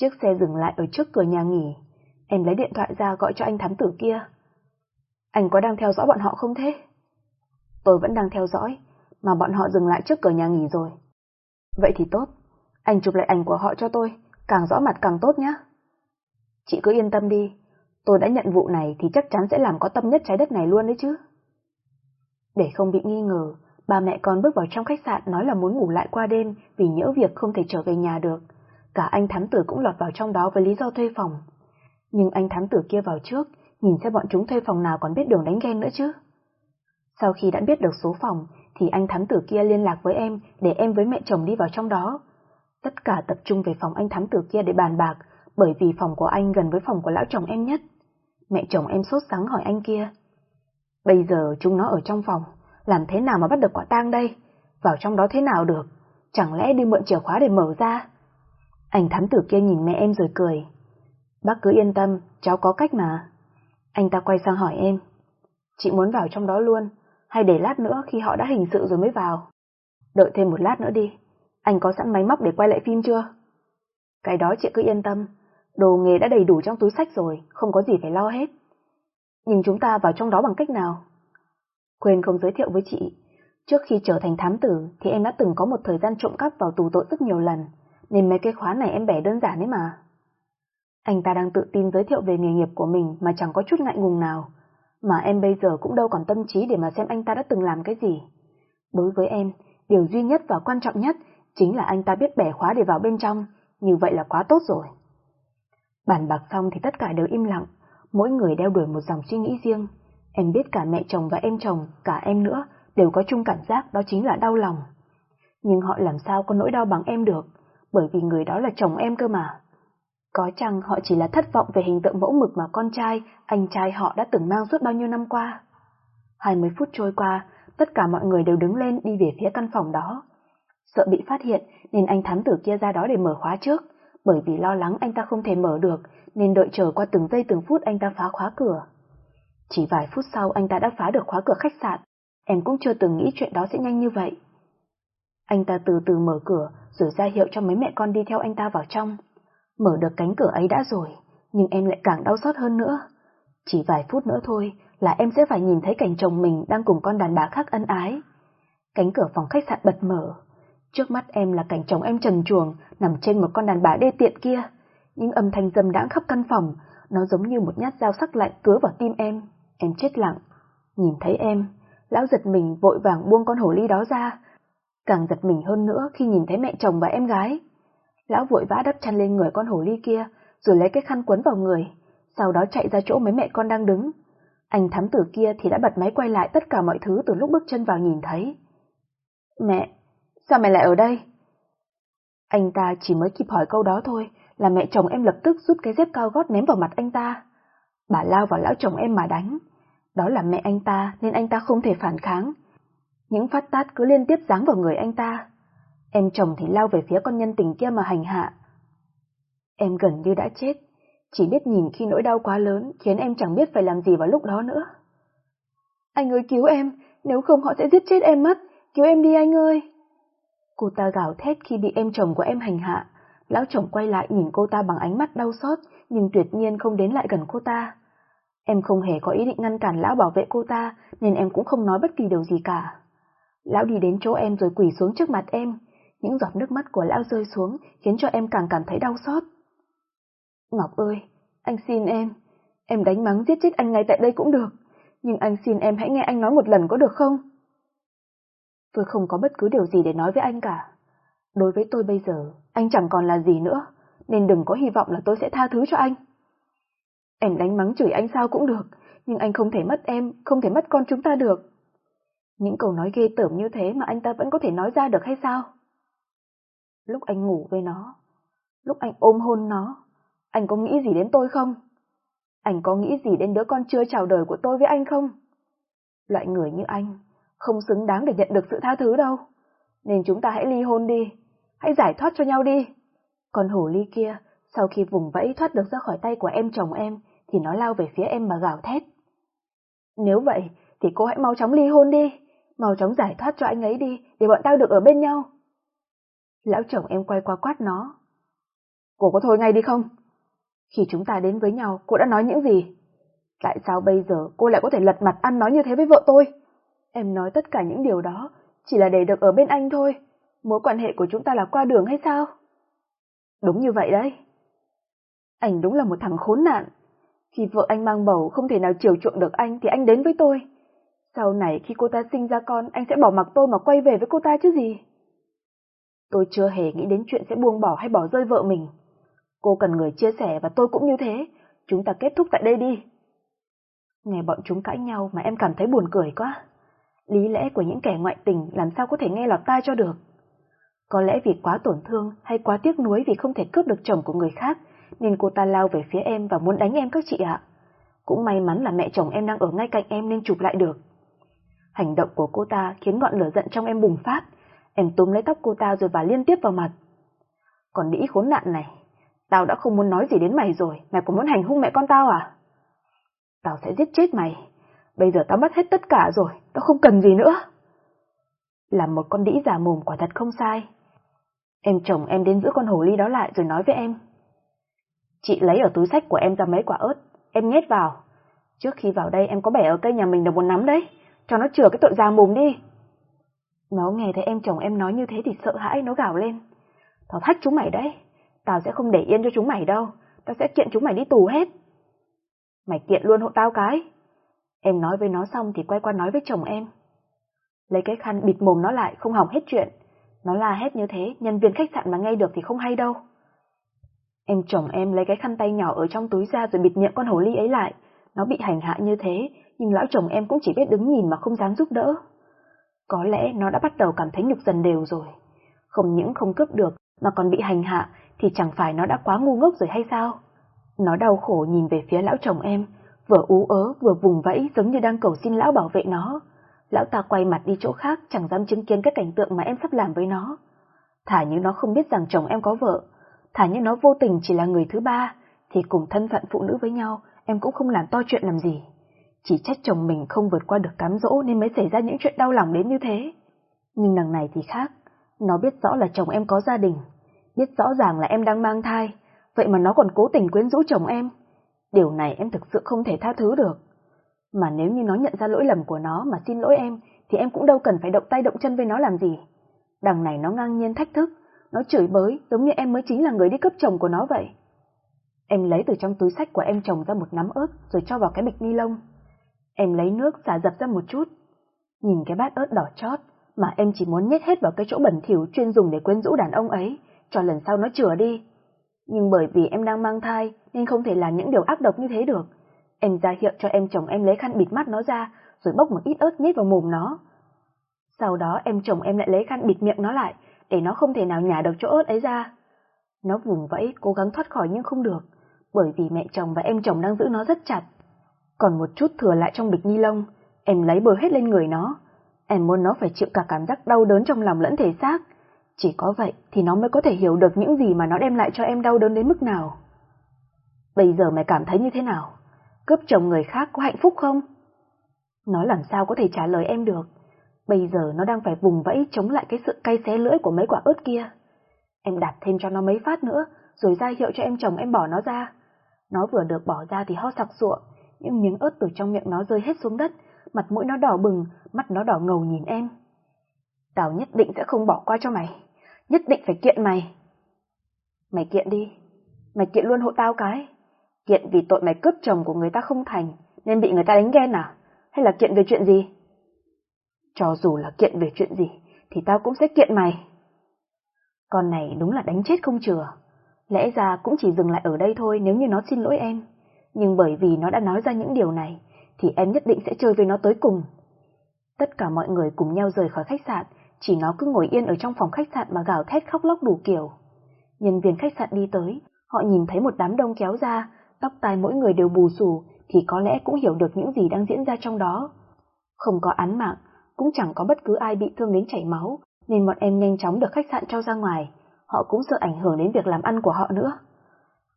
Chiếc xe dừng lại ở trước cửa nhà nghỉ. Em lấy điện thoại ra gọi cho anh thám tử kia. Anh có đang theo dõi bọn họ không thế? Tôi vẫn đang theo dõi, mà bọn họ dừng lại trước cửa nhà nghỉ rồi. Vậy thì tốt, anh chụp lại ảnh của họ cho tôi, càng rõ mặt càng tốt nhé. Chị cứ yên tâm đi, tôi đã nhận vụ này thì chắc chắn sẽ làm có tâm nhất trái đất này luôn đấy chứ. Để không bị nghi ngờ, ba mẹ con bước vào trong khách sạn nói là muốn ngủ lại qua đêm vì nhỡ việc không thể trở về nhà được. Cả anh thám tử cũng lọt vào trong đó với lý do thuê phòng. Nhưng anh thám tử kia vào trước, nhìn xem bọn chúng thuê phòng nào còn biết đường đánh ghen nữa chứ. Sau khi đã biết được số phòng, thì anh thám tử kia liên lạc với em để em với mẹ chồng đi vào trong đó. Tất cả tập trung về phòng anh thám tử kia để bàn bạc, bởi vì phòng của anh gần với phòng của lão chồng em nhất. Mẹ chồng em sốt sáng hỏi anh kia. Bây giờ chúng nó ở trong phòng, làm thế nào mà bắt được quả tang đây? Vào trong đó thế nào được? Chẳng lẽ đi mượn chìa khóa để mở ra? Anh thám tử kia nhìn mẹ em rồi cười. Bác cứ yên tâm, cháu có cách mà. Anh ta quay sang hỏi em. Chị muốn vào trong đó luôn, hay để lát nữa khi họ đã hình sự rồi mới vào? Đợi thêm một lát nữa đi. Anh có sẵn máy móc để quay lại phim chưa? Cái đó chị cứ yên tâm, đồ nghề đã đầy đủ trong túi sách rồi, không có gì phải lo hết. Nhưng chúng ta vào trong đó bằng cách nào? Quên không giới thiệu với chị, trước khi trở thành thám tử thì em đã từng có một thời gian trộm cắp vào tù tội rất nhiều lần, nên mấy cái khóa này em bẻ đơn giản ấy mà. Anh ta đang tự tin giới thiệu về nghề nghiệp của mình mà chẳng có chút ngại ngùng nào, mà em bây giờ cũng đâu còn tâm trí để mà xem anh ta đã từng làm cái gì. Đối với em, điều duy nhất và quan trọng nhất chính là anh ta biết bẻ khóa để vào bên trong, như vậy là quá tốt rồi. Bàn bạc xong thì tất cả đều im lặng, mỗi người đeo đuổi một dòng suy nghĩ riêng. Em biết cả mẹ chồng và em chồng, cả em nữa, đều có chung cảm giác đó chính là đau lòng. Nhưng họ làm sao có nỗi đau bằng em được, bởi vì người đó là chồng em cơ mà. Có chăng họ chỉ là thất vọng về hình tượng mẫu mực mà con trai, anh trai họ đã từng mang suốt bao nhiêu năm qua. 20 phút trôi qua, tất cả mọi người đều đứng lên đi về phía căn phòng đó. Sợ bị phát hiện nên anh thám tử kia ra đó để mở khóa trước, bởi vì lo lắng anh ta không thể mở được nên đợi chờ qua từng giây từng phút anh ta phá khóa cửa. Chỉ vài phút sau anh ta đã phá được khóa cửa khách sạn, em cũng chưa từng nghĩ chuyện đó sẽ nhanh như vậy. Anh ta từ từ mở cửa rồi ra hiệu cho mấy mẹ con đi theo anh ta vào trong. Mở được cánh cửa ấy đã rồi, nhưng em lại càng đau xót hơn nữa. Chỉ vài phút nữa thôi là em sẽ phải nhìn thấy cảnh chồng mình đang cùng con đàn bà khác ân ái. Cánh cửa phòng khách sạn bật mở. Trước mắt em là cảnh chồng em trần chuồng nằm trên một con đàn bà đê tiện kia. Những âm thanh dâm đãng khắp căn phòng, nó giống như một nhát dao sắc lạnh cứa vào tim em. Em chết lặng. Nhìn thấy em, lão giật mình vội vàng buông con hổ ly đó ra. Càng giật mình hơn nữa khi nhìn thấy mẹ chồng và em gái. Lão vội vã đắp chăn lên người con hổ ly kia, rồi lấy cái khăn quấn vào người, sau đó chạy ra chỗ mấy mẹ con đang đứng. Anh thám tử kia thì đã bật máy quay lại tất cả mọi thứ từ lúc bước chân vào nhìn thấy. Mẹ, sao mẹ lại ở đây? Anh ta chỉ mới kịp hỏi câu đó thôi, là mẹ chồng em lập tức rút cái dép cao gót ném vào mặt anh ta. Bà lao vào lão chồng em mà đánh. Đó là mẹ anh ta nên anh ta không thể phản kháng. Những phát tát cứ liên tiếp giáng vào người anh ta. Em chồng thì lao về phía con nhân tình kia mà hành hạ. Em gần như đã chết, chỉ biết nhìn khi nỗi đau quá lớn khiến em chẳng biết phải làm gì vào lúc đó nữa. Anh ơi cứu em, nếu không họ sẽ giết chết em mất, cứu em đi anh ơi. Cô ta gào thét khi bị em chồng của em hành hạ, lão chồng quay lại nhìn cô ta bằng ánh mắt đau xót nhưng tuyệt nhiên không đến lại gần cô ta. Em không hề có ý định ngăn cản lão bảo vệ cô ta nên em cũng không nói bất kỳ điều gì cả. Lão đi đến chỗ em rồi quỳ xuống trước mặt em, những giọt nước mắt của lão rơi xuống khiến cho em càng cảm thấy đau xót. Ngọc ơi, anh xin em, em đánh mắng giết chết anh ngay tại đây cũng được, nhưng anh xin em hãy nghe anh nói một lần có được không? Tôi không có bất cứ điều gì để nói với anh cả. Đối với tôi bây giờ, anh chẳng còn là gì nữa, nên đừng có hy vọng là tôi sẽ tha thứ cho anh. Em đánh mắng chửi anh sao cũng được, nhưng anh không thể mất em, không thể mất con chúng ta được. Những câu nói ghê tởm như thế mà anh ta vẫn có thể nói ra được hay sao? Lúc anh ngủ với nó, lúc anh ôm hôn nó, anh có nghĩ gì đến tôi không? Anh có nghĩ gì đến đứa con chưa chào đời của tôi với anh không? Loại người như anh, không xứng đáng để nhận được sự tha thứ đâu. Nên chúng ta hãy ly hôn đi, hãy giải thoát cho nhau đi. Còn hổ ly kia, sau khi vùng vẫy thoát được ra khỏi tay của em chồng em, thì nó lao về phía em mà gào thét. Nếu vậy, thì cô hãy mau chóng ly hôn đi, mau chóng giải thoát cho anh ấy đi, để bọn tao được ở bên nhau. Lão chồng em quay qua quát nó. Cô có thôi ngay đi không? Khi chúng ta đến với nhau, cô đã nói những gì? Tại sao bây giờ cô lại có thể lật mặt ăn nói như thế với vợ tôi? Em nói tất cả những điều đó chỉ là để được ở bên anh thôi. Mối quan hệ của chúng ta là qua đường hay sao? Đúng như vậy đấy. Anh đúng là một thằng khốn nạn. Khi vợ anh mang bầu không thể nào chiều chuộng được anh thì anh đến với tôi. Sau này khi cô ta sinh ra con, anh sẽ bỏ mặc tôi mà quay về với cô ta chứ gì? Tôi chưa hề nghĩ đến chuyện sẽ buông bỏ hay bỏ rơi vợ mình. Cô cần người chia sẻ và tôi cũng như thế. Chúng ta kết thúc tại đây đi. Nghe bọn chúng cãi nhau mà em cảm thấy buồn cười quá. Lý lẽ của những kẻ ngoại tình làm sao có thể nghe lọt tai cho được. Có lẽ vì quá tổn thương hay quá tiếc nuối vì không thể cướp được chồng của người khác, nên cô ta lao về phía em và muốn đánh em các chị ạ. Cũng may mắn là mẹ chồng em đang ở ngay cạnh em nên chụp lại được. Hành động của cô ta khiến ngọn lửa giận trong em bùng phát. Em túm lấy tóc cô ta rồi và liên tiếp vào mặt. Còn đĩ khốn nạn này, tao đã không muốn nói gì đến mày rồi, mày còn muốn hành hung mẹ con tao à? Tao sẽ giết chết mày. Bây giờ tao mất hết tất cả rồi, tao không cần gì nữa. Làm một con đĩ giả mồm quả thật không sai. Em chồng em đến giữ con hồ ly đó lại rồi nói với em. Chị lấy ở túi sách của em ra mấy quả ớt, em nhét vào. Trước khi vào đây em có bẻ ở cây nhà mình được một nắm đấy, cho nó chừa cái tội già mồm đi. Nó nghe thấy em chồng em nói như thế thì sợ hãi, nó gào lên. Tao thách chúng mày đấy, tao sẽ không để yên cho chúng mày đâu, tao sẽ kiện chúng mày đi tù hết. Mày kiện luôn hộ tao cái. Em nói với nó xong thì quay qua nói với chồng em. Lấy cái khăn bịt mồm nó lại, không hỏng hết chuyện. Nó la hét như thế, nhân viên khách sạn mà nghe được thì không hay đâu. Em chồng em lấy cái khăn tay nhỏ ở trong túi ra rồi bịt miệng con hồ ly ấy lại. Nó bị hành hạ như thế, nhưng lão chồng em cũng chỉ biết đứng nhìn mà không dám giúp đỡ. Có lẽ nó đã bắt đầu cảm thấy nhục dần đều rồi. Không những không cướp được, mà còn bị hành hạ, thì chẳng phải nó đã quá ngu ngốc rồi hay sao? Nó đau khổ nhìn về phía lão chồng em, vừa ú ớ vừa vùng vẫy giống như đang cầu xin lão bảo vệ nó. Lão ta quay mặt đi chỗ khác chẳng dám chứng kiến cái cảnh tượng mà em sắp làm với nó. Thả như nó không biết rằng chồng em có vợ, thả như nó vô tình chỉ là người thứ ba, thì cùng thân phận phụ nữ với nhau, em cũng không làm to chuyện làm gì. Chỉ trách chồng mình không vượt qua được cám dỗ nên mới xảy ra những chuyện đau lòng đến như thế. Nhưng đằng này thì khác, nó biết rõ là chồng em có gia đình, biết rõ ràng là em đang mang thai, vậy mà nó còn cố tình quyến rũ chồng em. Điều này em thực sự không thể tha thứ được. Mà nếu như nó nhận ra lỗi lầm của nó mà xin lỗi em, thì em cũng đâu cần phải động tay động chân với nó làm gì. Đằng này nó ngang nhiên thách thức, nó chửi bới giống như em mới chính là người đi cấp chồng của nó vậy. Em lấy từ trong túi sách của em chồng ra một nắm ớt rồi cho vào cái bịch ni lông. Em lấy nước xả dập ra một chút. Nhìn cái bát ớt đỏ chót mà em chỉ muốn nhét hết vào cái chỗ bẩn thỉu chuyên dùng để quyến rũ đàn ông ấy, cho lần sau nó chữa đi. Nhưng bởi vì em đang mang thai nên không thể làm những điều ác độc như thế được. Em ra hiệu cho em chồng em lấy khăn bịt mắt nó ra, rồi bốc một ít ớt nhét vào mồm nó. Sau đó em chồng em lại lấy khăn bịt miệng nó lại, để nó không thể nào nhả được chỗ ớt ấy ra. Nó vùng vẫy, cố gắng thoát khỏi nhưng không được, bởi vì mẹ chồng và em chồng đang giữ nó rất chặt. Còn một chút thừa lại trong bịch ni lông, em lấy bừa hết lên người nó. Em muốn nó phải chịu cả cảm giác đau đớn trong lòng lẫn thể xác. Chỉ có vậy thì nó mới có thể hiểu được những gì mà nó đem lại cho em đau đớn đến mức nào. Bây giờ mày cảm thấy như thế nào? Cướp chồng người khác có hạnh phúc không? Nó làm sao có thể trả lời em được? Bây giờ nó đang phải vùng vẫy chống lại cái sự cay xé lưỡi của mấy quả ớt kia. Em đặt thêm cho nó mấy phát nữa, rồi ra hiệu cho em chồng em bỏ nó ra. Nó vừa được bỏ ra thì ho sặc sụa, những miếng ớt từ trong miệng nó rơi hết xuống đất, mặt mũi nó đỏ bừng, mắt nó đỏ ngầu nhìn em. Tao nhất định sẽ không bỏ qua cho mày, nhất định phải kiện mày. Mày kiện đi, mày kiện luôn hộ tao cái. Kiện vì tội mày cướp chồng của người ta không thành, nên bị người ta đánh ghen à? Hay là kiện về chuyện gì? Cho dù là kiện về chuyện gì, thì tao cũng sẽ kiện mày. Con này đúng là đánh chết không chừa. Lẽ ra cũng chỉ dừng lại ở đây thôi nếu như nó xin lỗi em. Nhưng bởi vì nó đã nói ra những điều này, thì em nhất định sẽ chơi với nó tới cùng. Tất cả mọi người cùng nhau rời khỏi khách sạn, chỉ nó cứ ngồi yên ở trong phòng khách sạn mà gào thét khóc lóc đủ kiểu. Nhân viên khách sạn đi tới, họ nhìn thấy một đám đông kéo ra, tóc tai mỗi người đều bù xù, thì có lẽ cũng hiểu được những gì đang diễn ra trong đó. Không có án mạng, cũng chẳng có bất cứ ai bị thương đến chảy máu, nên bọn em nhanh chóng được khách sạn cho ra ngoài, họ cũng sợ ảnh hưởng đến việc làm ăn của họ nữa.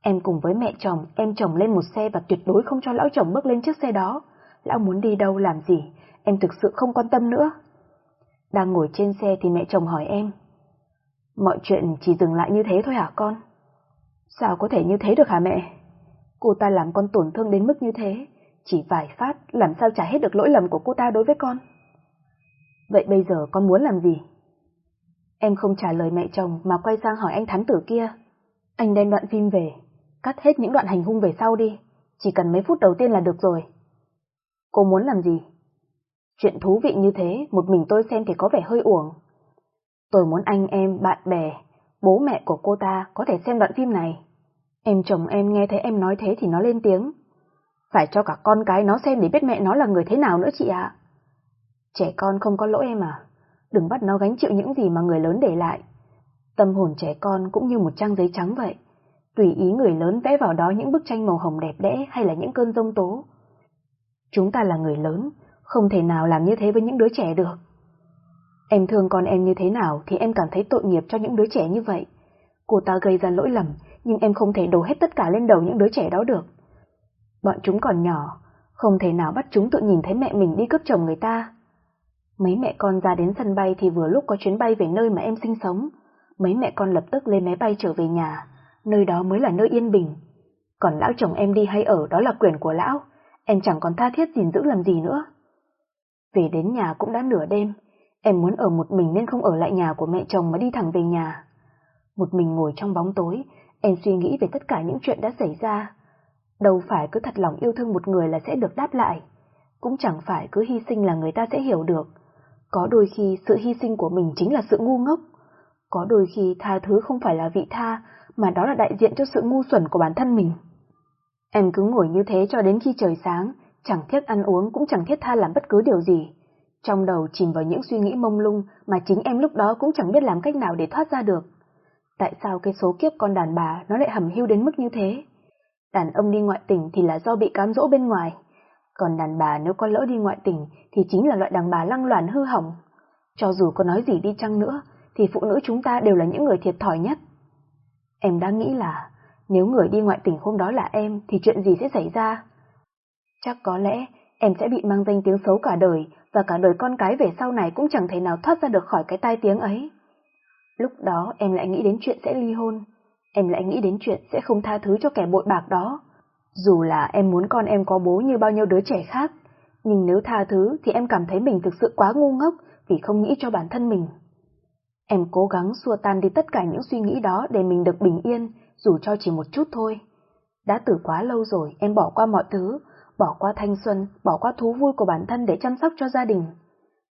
Em cùng với mẹ chồng, em chồng lên một xe và tuyệt đối không cho lão chồng bước lên chiếc xe đó. Lão muốn đi đâu làm gì, em thực sự không quan tâm nữa. Đang ngồi trên xe thì mẹ chồng hỏi em. Mọi chuyện chỉ dừng lại như thế thôi hả con? Sao có thể như thế được hả mẹ? Cô ta làm con tổn thương đến mức như thế, chỉ vài phát làm sao trả hết được lỗi lầm của cô ta đối với con. Vậy bây giờ con muốn làm gì? Em không trả lời mẹ chồng mà quay sang hỏi anh thám tử kia. Anh đem đoạn phim về, cắt hết những đoạn hành hung về sau đi, chỉ cần mấy phút đầu tiên là được rồi. Cô muốn làm gì? Chuyện thú vị như thế, một mình tôi xem thì có vẻ hơi uổng. Tôi muốn anh em, bạn bè, bố mẹ của cô ta có thể xem đoạn phim này. Em chồng em nghe thấy em nói thế thì nó lên tiếng. Phải cho cả con cái nó xem để biết mẹ nó là người thế nào nữa chị ạ. Trẻ con không có lỗi em à, đừng bắt nó gánh chịu những gì mà người lớn để lại. Tâm hồn trẻ con cũng như một trang giấy trắng vậy, tùy ý người lớn vẽ vào đó những bức tranh màu hồng đẹp đẽ hay là những cơn rông tố. Chúng ta là người lớn, không thể nào làm như thế với những đứa trẻ được. Em thương con em như thế nào thì em cảm thấy tội nghiệp cho những đứa trẻ như vậy. Cô ta gây ra lỗi lầm, nhưng em không thể đổ hết tất cả lên đầu những đứa trẻ đó được. Bọn chúng còn nhỏ, không thể nào bắt chúng tự nhìn thấy mẹ mình đi cướp chồng người ta. Mấy mẹ con ra đến sân bay thì vừa lúc có chuyến bay về nơi mà em sinh sống. Mấy mẹ con lập tức lên máy bay trở về nhà, nơi đó mới là nơi yên bình. Còn lão chồng em đi hay ở đó là quyền của lão, em chẳng còn tha thiết gìn giữ làm gì nữa. Về đến nhà cũng đã nửa đêm, em muốn ở một mình nên không ở lại nhà của mẹ chồng mà đi thẳng về nhà. Một mình ngồi trong bóng tối, em suy nghĩ về tất cả những chuyện đã xảy ra. Đâu phải cứ thật lòng yêu thương một người là sẽ được đáp lại, cũng chẳng phải cứ hy sinh là người ta sẽ hiểu được. Có đôi khi sự hy sinh của mình chính là sự ngu ngốc. Có đôi khi tha thứ không phải là vị tha, mà đó là đại diện cho sự ngu xuẩn của bản thân mình. Em cứ ngồi như thế cho đến khi trời sáng, chẳng thiết ăn uống cũng chẳng thiết tha làm bất cứ điều gì. Trong đầu chìm vào những suy nghĩ mông lung mà chính em lúc đó cũng chẳng biết làm cách nào để thoát ra được. Tại sao cái số kiếp con đàn bà nó lại hầm hưu đến mức như thế? Đàn ông đi ngoại tình thì là do bị cám dỗ bên ngoài, còn đàn bà nếu có lỡ đi ngoại tình thì chính là loại đàn bà lăng loàn hư hỏng. Cho dù có nói gì đi chăng nữa, thì phụ nữ chúng ta đều là những người thiệt thòi nhất. Em đã nghĩ là, nếu người đi ngoại tỉnh hôm đó là em thì chuyện gì sẽ xảy ra? Chắc có lẽ em sẽ bị mang danh tiếng xấu cả đời và cả đời con cái về sau này cũng chẳng thể nào thoát ra được khỏi cái tai tiếng ấy. Lúc đó em lại nghĩ đến chuyện sẽ ly hôn, em lại nghĩ đến chuyện sẽ không tha thứ cho kẻ bội bạc đó. Dù là em muốn con em có bố như bao nhiêu đứa trẻ khác, nhưng nếu tha thứ thì em cảm thấy mình thực sự quá ngu ngốc vì không nghĩ cho bản thân mình. Em cố gắng xua tan đi tất cả những suy nghĩ đó để mình được bình yên, dù cho chỉ một chút thôi. Đã từ quá lâu rồi em bỏ qua mọi thứ, bỏ qua thanh xuân, bỏ qua thú vui của bản thân để chăm sóc cho gia đình.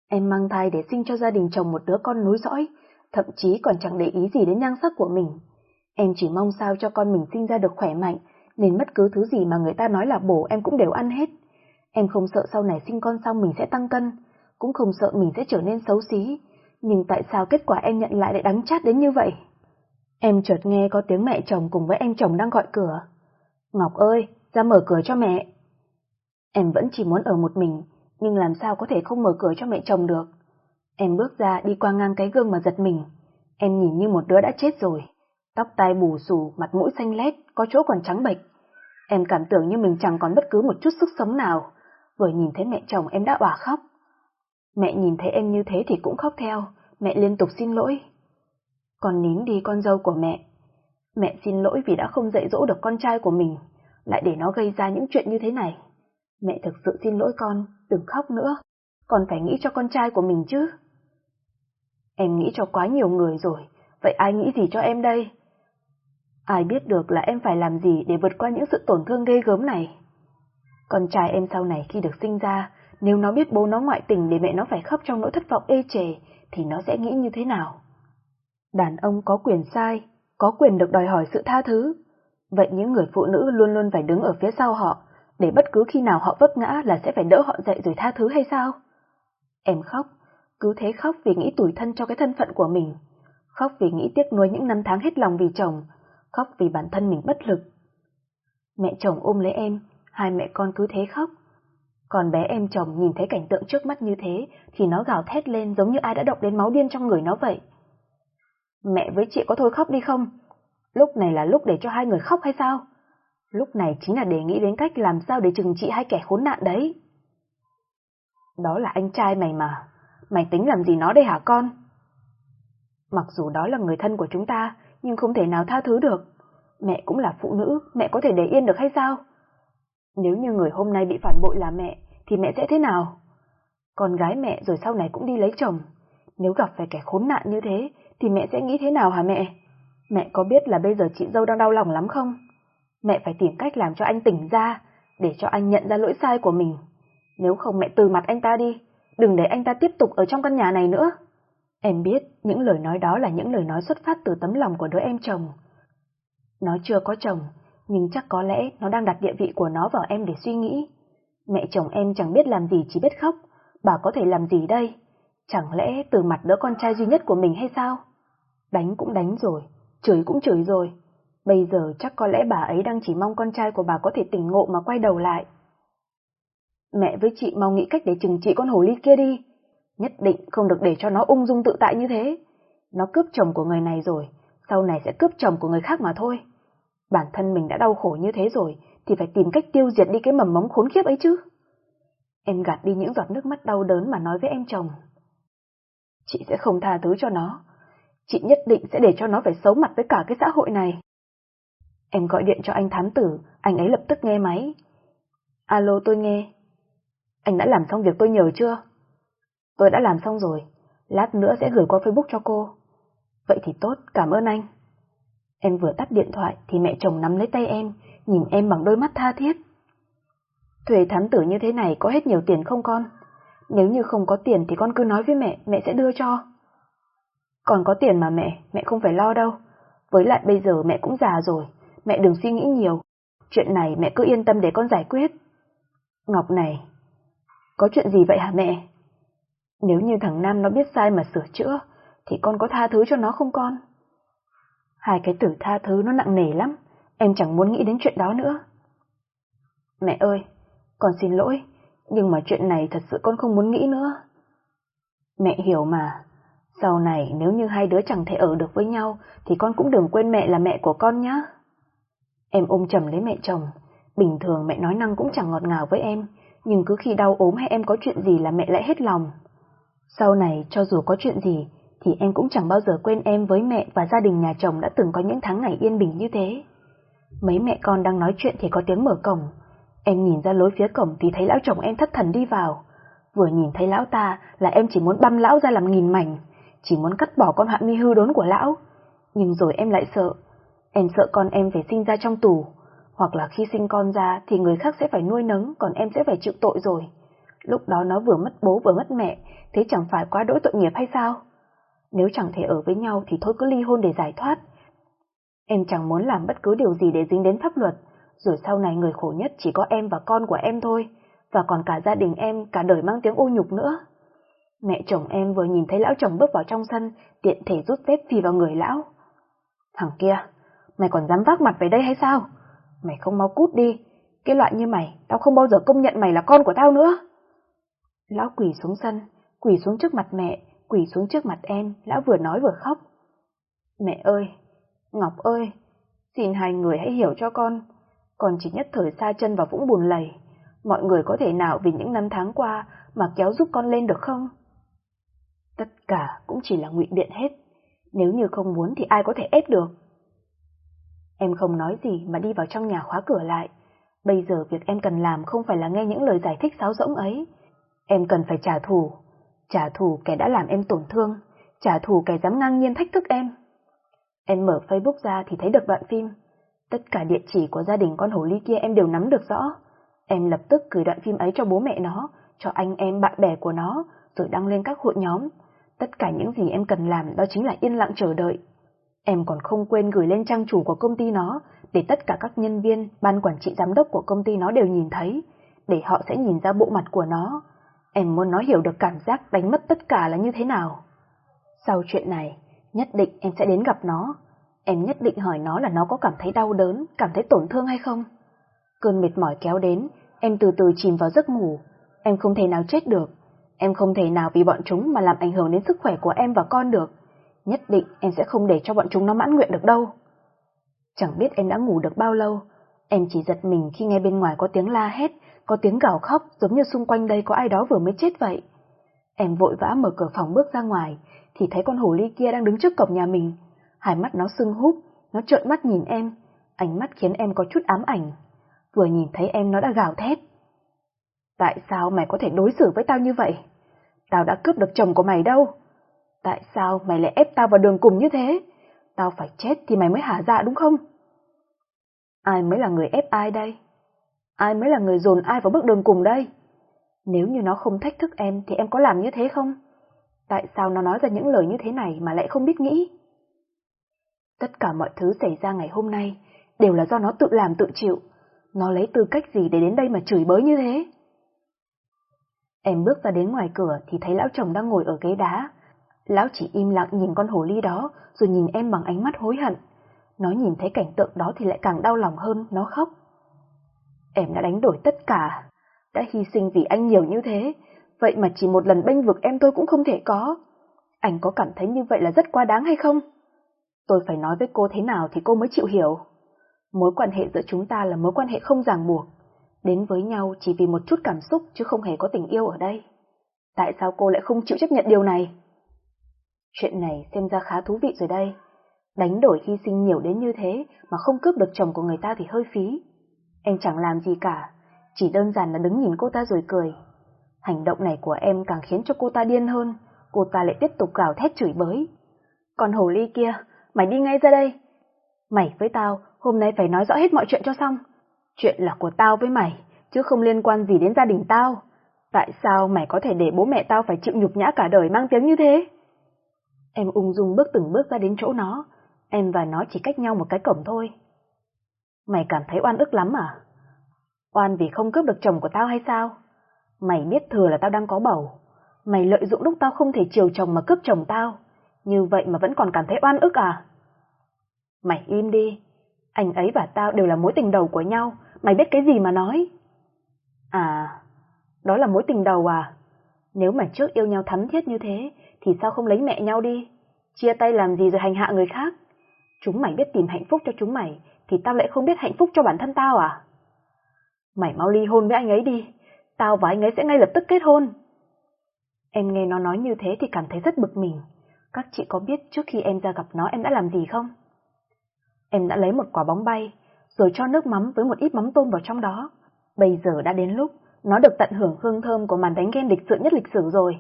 Em mang thai để sinh cho gia đình chồng một đứa con nối dõi, thậm chí còn chẳng để ý gì đến nhan sắc của mình. Em chỉ mong sao cho con mình sinh ra được khỏe mạnh, nên bất cứ thứ gì mà người ta nói là bổ em cũng đều ăn hết. Em không sợ sau này sinh con xong mình sẽ tăng cân, cũng không sợ mình sẽ trở nên xấu xí, nhưng tại sao kết quả em nhận lại lại đắng chát đến như vậy? Em chợt nghe có tiếng mẹ chồng cùng với anh chồng đang gọi cửa. Ngọc ơi, ra mở cửa cho mẹ. Em vẫn chỉ muốn ở một mình, nhưng làm sao có thể không mở cửa cho mẹ chồng được. Em bước ra đi qua ngang cái gương mà giật mình. Em nhìn như một đứa đã chết rồi. Tóc tai bù xù, mặt mũi xanh lét, có chỗ còn trắng bệch. Em cảm tưởng như mình chẳng còn bất cứ một chút sức sống nào. Vừa nhìn thấy mẹ chồng em đã òa khóc. Mẹ nhìn thấy em như thế thì cũng khóc theo, mẹ liên tục xin lỗi. còn nín đi con dâu của mẹ. Mẹ xin lỗi vì đã không dạy dỗ được con trai của mình, lại để nó gây ra những chuyện như thế này. Mẹ thực sự xin lỗi con, đừng khóc nữa, còn phải nghĩ cho con trai của mình chứ. Em nghĩ cho quá nhiều người rồi, vậy ai nghĩ gì cho em đây? Ai biết được là em phải làm gì để vượt qua những sự tổn thương ghê gớm này? Con trai em sau này khi được sinh ra, nếu nó biết bố nó ngoại tình để mẹ nó phải khóc trong nỗi thất vọng ê chề, thì nó sẽ nghĩ như thế nào? Đàn ông có quyền sai, có quyền được đòi hỏi sự tha thứ. Vậy những người phụ nữ luôn luôn phải đứng ở phía sau họ, để bất cứ khi nào họ vấp ngã là sẽ phải đỡ họ dậy rồi tha thứ hay sao? Em khóc, cứ thế khóc vì nghĩ tủi thân cho cái thân phận của mình, khóc vì nghĩ tiếc nuối những năm tháng hết lòng vì chồng, khóc vì bản thân mình bất lực. Mẹ chồng ôm lấy em, hai mẹ con cứ thế khóc. Còn bé em chồng nhìn thấy cảnh tượng trước mắt như thế thì nó gào thét lên giống như ai đã động đến máu điên trong người nó vậy. Mẹ với chị có thôi khóc đi không? Lúc này là lúc để cho hai người khóc hay sao? Lúc này chính là để nghĩ đến cách làm sao để trừng trị hai kẻ khốn nạn đấy. Đó là anh trai mày mà, mày tính làm gì nó đây hả con? Mặc dù đó là người thân của chúng ta, nhưng không thể nào tha thứ được. Mẹ cũng là phụ nữ, mẹ có thể để yên được hay sao? Nếu như người hôm nay bị phản bội là mẹ, thì mẹ sẽ thế nào? Con gái mẹ rồi sau này cũng đi lấy chồng. Nếu gặp phải kẻ khốn nạn như thế, thì mẹ sẽ nghĩ thế nào hả mẹ? Mẹ có biết là bây giờ chị dâu đang đau lòng lắm không? Mẹ phải tìm cách làm cho anh tỉnh ra, để cho anh nhận ra lỗi sai của mình. Nếu không mẹ từ mặt anh ta đi, đừng để anh ta tiếp tục ở trong căn nhà này nữa. Em biết những lời nói đó là những lời nói xuất phát từ tấm lòng của đứa em chồng. Nó chưa có chồng, nhưng chắc có lẽ nó đang đặt địa vị của nó vào em để suy nghĩ. Mẹ chồng em chẳng biết làm gì chỉ biết khóc, bà có thể làm gì đây? Chẳng lẽ từ mặt đứa con trai duy nhất của mình hay sao? Đánh cũng đánh rồi, chửi cũng chửi rồi. Bây giờ chắc có lẽ bà ấy đang chỉ mong con trai của bà có thể tỉnh ngộ mà quay đầu lại. Mẹ với chị mau nghĩ cách để trừng trị con hồ ly kia đi. Nhất định không được để cho nó ung dung tự tại như thế. Nó cướp chồng của người này rồi, sau này sẽ cướp chồng của người khác mà thôi. Bản thân mình đã đau khổ như thế rồi, thì phải tìm cách tiêu diệt đi cái mầm móng khốn khiếp ấy chứ. Em gạt đi những giọt nước mắt đau đớn mà nói với em chồng. Chị sẽ không tha thứ cho nó. Chị nhất định sẽ để cho nó phải xấu mặt với cả cái xã hội này. Em gọi điện cho anh thám tử, anh ấy lập tức nghe máy. Alo tôi nghe. Anh đã làm xong việc tôi nhờ chưa? Tôi đã làm xong rồi, lát nữa sẽ gửi qua Facebook cho cô. Vậy thì tốt, cảm ơn anh. Em vừa tắt điện thoại thì mẹ chồng nắm lấy tay em, nhìn em bằng đôi mắt tha thiết. Thuê thám tử như thế này có hết nhiều tiền không con? Nếu như không có tiền thì con cứ nói với mẹ, mẹ sẽ đưa cho. Còn có tiền mà mẹ, mẹ không phải lo đâu. Với lại bây giờ mẹ cũng già rồi, mẹ đừng suy nghĩ nhiều. Chuyện này mẹ cứ yên tâm để con giải quyết. Ngọc này, có chuyện gì vậy hả mẹ? Nếu như thằng Nam nó biết sai mà sửa chữa, thì con có tha thứ cho nó không con? Hai cái từ tha thứ nó nặng nề lắm, em chẳng muốn nghĩ đến chuyện đó nữa. Mẹ ơi, con xin lỗi, nhưng mà chuyện này thật sự con không muốn nghĩ nữa. Mẹ hiểu mà, sau này nếu như hai đứa chẳng thể ở được với nhau thì con cũng đừng quên mẹ là mẹ của con nhé. Em ôm chầm lấy mẹ chồng, bình thường mẹ nói năng cũng chẳng ngọt ngào với em, nhưng cứ khi đau ốm hay em có chuyện gì là mẹ lại hết lòng. Sau này cho dù có chuyện gì thì em cũng chẳng bao giờ quên em với mẹ và gia đình nhà chồng đã từng có những tháng ngày yên bình như thế. Mấy mẹ con đang nói chuyện thì có tiếng mở cổng. Em nhìn ra lối phía cổng thì thấy lão chồng em thất thần đi vào. Vừa nhìn thấy lão ta là em chỉ muốn băm lão ra làm nghìn mảnh, chỉ muốn cắt bỏ con hoạn mi hư đốn của lão. Nhưng rồi em lại sợ. Em sợ con em phải sinh ra trong tù, hoặc là khi sinh con ra thì người khác sẽ phải nuôi nấng, còn em sẽ phải chịu tội rồi. Lúc đó nó vừa mất bố vừa mất mẹ, thế chẳng phải quá đỗi tội nghiệp hay sao? Nếu chẳng thể ở với nhau thì thôi cứ ly hôn để giải thoát. Em chẳng muốn làm bất cứ điều gì để dính đến pháp luật, rồi sau này người khổ nhất chỉ có em và con của em thôi, và còn cả gia đình em cả đời mang tiếng ô nhục nữa. Mẹ chồng em vừa nhìn thấy lão chồng bước vào trong sân, tiện thể rút dép phi vào người lão. Thằng kia, mày còn dám vác mặt về đây hay sao? Mày không mau cút đi, cái loại như mày, tao không bao giờ công nhận mày là con của tao nữa. Lão quỳ xuống sân, quỳ xuống trước mặt mẹ, quỳ xuống trước mặt em, lão vừa nói vừa khóc. Mẹ ơi, Ngọc ơi, xin hai người hãy hiểu cho con, con chỉ nhất thời xa chân vào vũng bùn lầy, mọi người có thể nào vì những năm tháng qua mà kéo giúp con lên được không? Tất cả cũng chỉ là ngụy biện hết, nếu như không muốn thì ai có thể ép được. Em không nói gì mà đi vào trong nhà khóa cửa lại. Bây giờ việc em cần làm không phải là nghe những lời giải thích sáo rỗng ấy. Em cần phải trả thù. Trả thù kẻ đã làm em tổn thương. Trả thù kẻ dám ngang nhiên thách thức em. Em mở Facebook ra thì thấy được đoạn phim. Tất cả địa chỉ của gia đình con hồ ly kia em đều nắm được rõ. Em lập tức gửi đoạn phim ấy cho bố mẹ nó, cho anh em bạn bè của nó, rồi đăng lên các hội nhóm. Tất cả những gì em cần làm đó chính là yên lặng chờ đợi. Em còn không quên gửi lên trang chủ của công ty nó, để tất cả các nhân viên, ban quản trị giám đốc của công ty nó đều nhìn thấy, để họ sẽ nhìn ra bộ mặt của nó. Em muốn nó hiểu được cảm giác đánh mất tất cả là như thế nào. Sau chuyện này, nhất định em sẽ đến gặp nó. Em nhất định hỏi nó là nó có cảm thấy đau đớn, cảm thấy tổn thương hay không. Cơn mệt mỏi kéo đến, em từ từ chìm vào giấc ngủ. Em không thể nào chết được. Em không thể nào vì bọn chúng mà làm ảnh hưởng đến sức khỏe của em và con được nhất định em sẽ không để cho bọn chúng nó mãn nguyện được đâu. Chẳng biết em đã ngủ được bao lâu, em chỉ giật mình khi nghe bên ngoài có tiếng la hét, có tiếng gào khóc giống như xung quanh đây có ai đó vừa mới chết vậy. Em vội vã mở cửa phòng bước ra ngoài, thì thấy con hồ ly kia đang đứng trước cổng nhà mình. Hai mắt nó sưng húp, nó trợn mắt nhìn em. ánh mắt khiến em có chút ám ảnh. Vừa nhìn thấy em nó đã gào thét. Tại sao mày có thể đối xử với tao như vậy? Tao đã cướp được chồng của mày đâu? Tại sao mày lại ép tao vào đường cùng như thế? Tao phải chết thì mày mới hả dạ đúng không? Ai mới là người ép ai đây? Ai mới là người dồn ai vào bước đường cùng đây? Nếu như nó không thách thức em thì em có làm như thế không? Tại sao nó nói ra những lời như thế này mà lại không biết nghĩ? Tất cả mọi thứ xảy ra ngày hôm nay đều là do nó tự làm tự chịu. Nó lấy tư cách gì để đến đây mà chửi bới như thế? Em bước ra đến ngoài cửa thì thấy lão chồng đang ngồi ở ghế đá. Lão chỉ im lặng nhìn con hồ ly đó rồi nhìn em bằng ánh mắt hối hận. Nó nhìn thấy cảnh tượng đó thì lại càng đau lòng hơn, nó khóc. Em đã đánh đổi tất cả, đã hy sinh vì anh nhiều như thế, vậy mà chỉ một lần bênh vực em tôi cũng không thể có. Anh có cảm thấy như vậy là rất quá đáng hay không? Tôi phải nói với cô thế nào thì cô mới chịu hiểu. Mối quan hệ giữa chúng ta là mối quan hệ không ràng buộc, đến với nhau chỉ vì một chút cảm xúc chứ không hề có tình yêu ở đây. Tại sao cô lại không chịu chấp nhận điều này? Chuyện này xem ra khá thú vị rồi đây. Đánh đổi hy sinh nhiều đến như thế mà không cướp được chồng của người ta thì hơi phí. anh chẳng làm gì cả, chỉ đơn giản là đứng nhìn cô ta rồi cười. Hành động này của em càng khiến cho cô ta điên hơn, cô ta lại tiếp tục gào thét chửi bới. Còn hồ ly kia, mày đi ngay ra đây. Mày với tao, hôm nay phải nói rõ hết mọi chuyện cho xong. Chuyện là của tao với mày, chứ không liên quan gì đến gia đình tao. Tại sao mày có thể để bố mẹ tao phải chịu nhục nhã cả đời mang tiếng như thế? Em ung dung bước từng bước ra đến chỗ nó, em và nó chỉ cách nhau một cái cổng thôi. Mày cảm thấy oan ức lắm à? Oan vì không cướp được chồng của tao hay sao? Mày biết thừa là tao đang có bầu. Mày lợi dụng lúc tao không thể chiều chồng mà cướp chồng tao. Như vậy mà vẫn còn cảm thấy oan ức à? Mày im đi. Anh ấy và tao đều là mối tình đầu của nhau. Mày biết cái gì mà nói? À, đó là mối tình đầu à? Nếu mà trước yêu nhau thắm thiết như thế, thì sao không lấy mẹ nhau đi? Chia tay làm gì rồi hành hạ người khác? Chúng mày biết tìm hạnh phúc cho chúng mày, thì tao lại không biết hạnh phúc cho bản thân tao à? Mày mau ly hôn với anh ấy đi, tao và anh ấy sẽ ngay lập tức kết hôn. Em nghe nó nói như thế thì cảm thấy rất bực mình. Các chị có biết trước khi em ra gặp nó em đã làm gì không? Em đã lấy một quả bóng bay, rồi cho nước mắm với một ít mắm tôm vào trong đó. Bây giờ đã đến lúc nó được tận hưởng hương thơm của màn đánh ghen lịch sự nhất lịch sử rồi.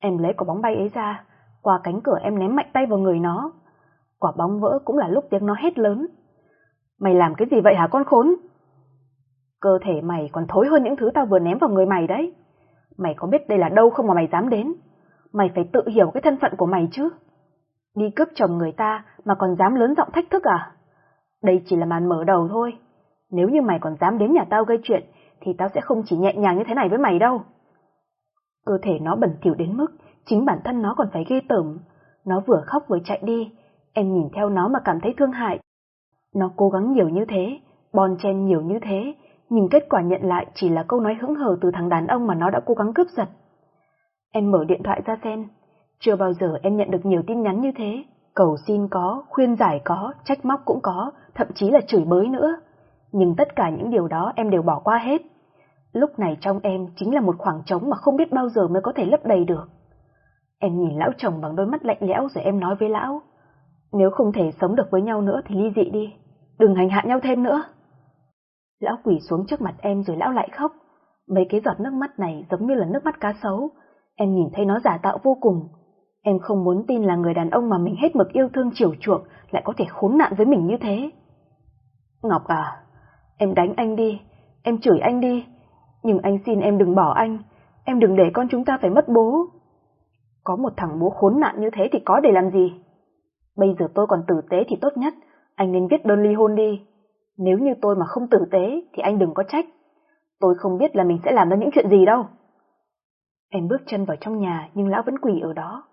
Em lấy quả bóng bay ấy ra, qua cánh cửa em ném mạnh tay vào người nó. Quả bóng vỡ cũng là lúc tiếng nó hét lớn. Mày làm cái gì vậy hả con khốn? Cơ thể mày còn thối hơn những thứ tao vừa ném vào người mày đấy. Mày có biết đây là đâu không mà mày dám đến? Mày phải tự hiểu cái thân phận của mày chứ. Đi cướp chồng người ta mà còn dám lớn giọng thách thức à? Đây chỉ là màn mở đầu thôi. Nếu như mày còn dám đến nhà tao gây chuyện, thì tao sẽ không chỉ nhẹ nhàng như thế này với mày đâu. Cơ thể nó bẩn thỉu đến mức, chính bản thân nó còn phải ghê tởm. Nó vừa khóc vừa chạy đi, em nhìn theo nó mà cảm thấy thương hại. Nó cố gắng nhiều như thế, bon chen nhiều như thế, nhưng kết quả nhận lại chỉ là câu nói hững hờ từ thằng đàn ông mà nó đã cố gắng cướp giật. Em mở điện thoại ra xem, chưa bao giờ em nhận được nhiều tin nhắn như thế, cầu xin có, khuyên giải có, trách móc cũng có, thậm chí là chửi bới nữa. Nhưng tất cả những điều đó em đều bỏ qua hết. Lúc này trong em chính là một khoảng trống mà không biết bao giờ mới có thể lấp đầy được. Em nhìn lão chồng bằng đôi mắt lạnh lẽo rồi em nói với lão. Nếu không thể sống được với nhau nữa thì ly dị đi, đừng hành hạ nhau thêm nữa. Lão quỳ xuống trước mặt em rồi lão lại khóc. Mấy cái giọt nước mắt này giống như là nước mắt cá sấu. Em nhìn thấy nó giả tạo vô cùng. Em không muốn tin là người đàn ông mà mình hết mực yêu thương chiều chuộng lại có thể khốn nạn với mình như thế. Ngọc à, em đánh anh đi, em chửi anh đi, nhưng anh xin em đừng bỏ anh, em đừng để con chúng ta phải mất bố. Có một thằng bố khốn nạn như thế thì có để làm gì? Bây giờ tôi còn tử tế thì tốt nhất, anh nên viết đơn ly hôn đi. Nếu như tôi mà không tử tế thì anh đừng có trách. Tôi không biết là mình sẽ làm ra những chuyện gì đâu. Em bước chân vào trong nhà nhưng lão vẫn quỳ ở đó.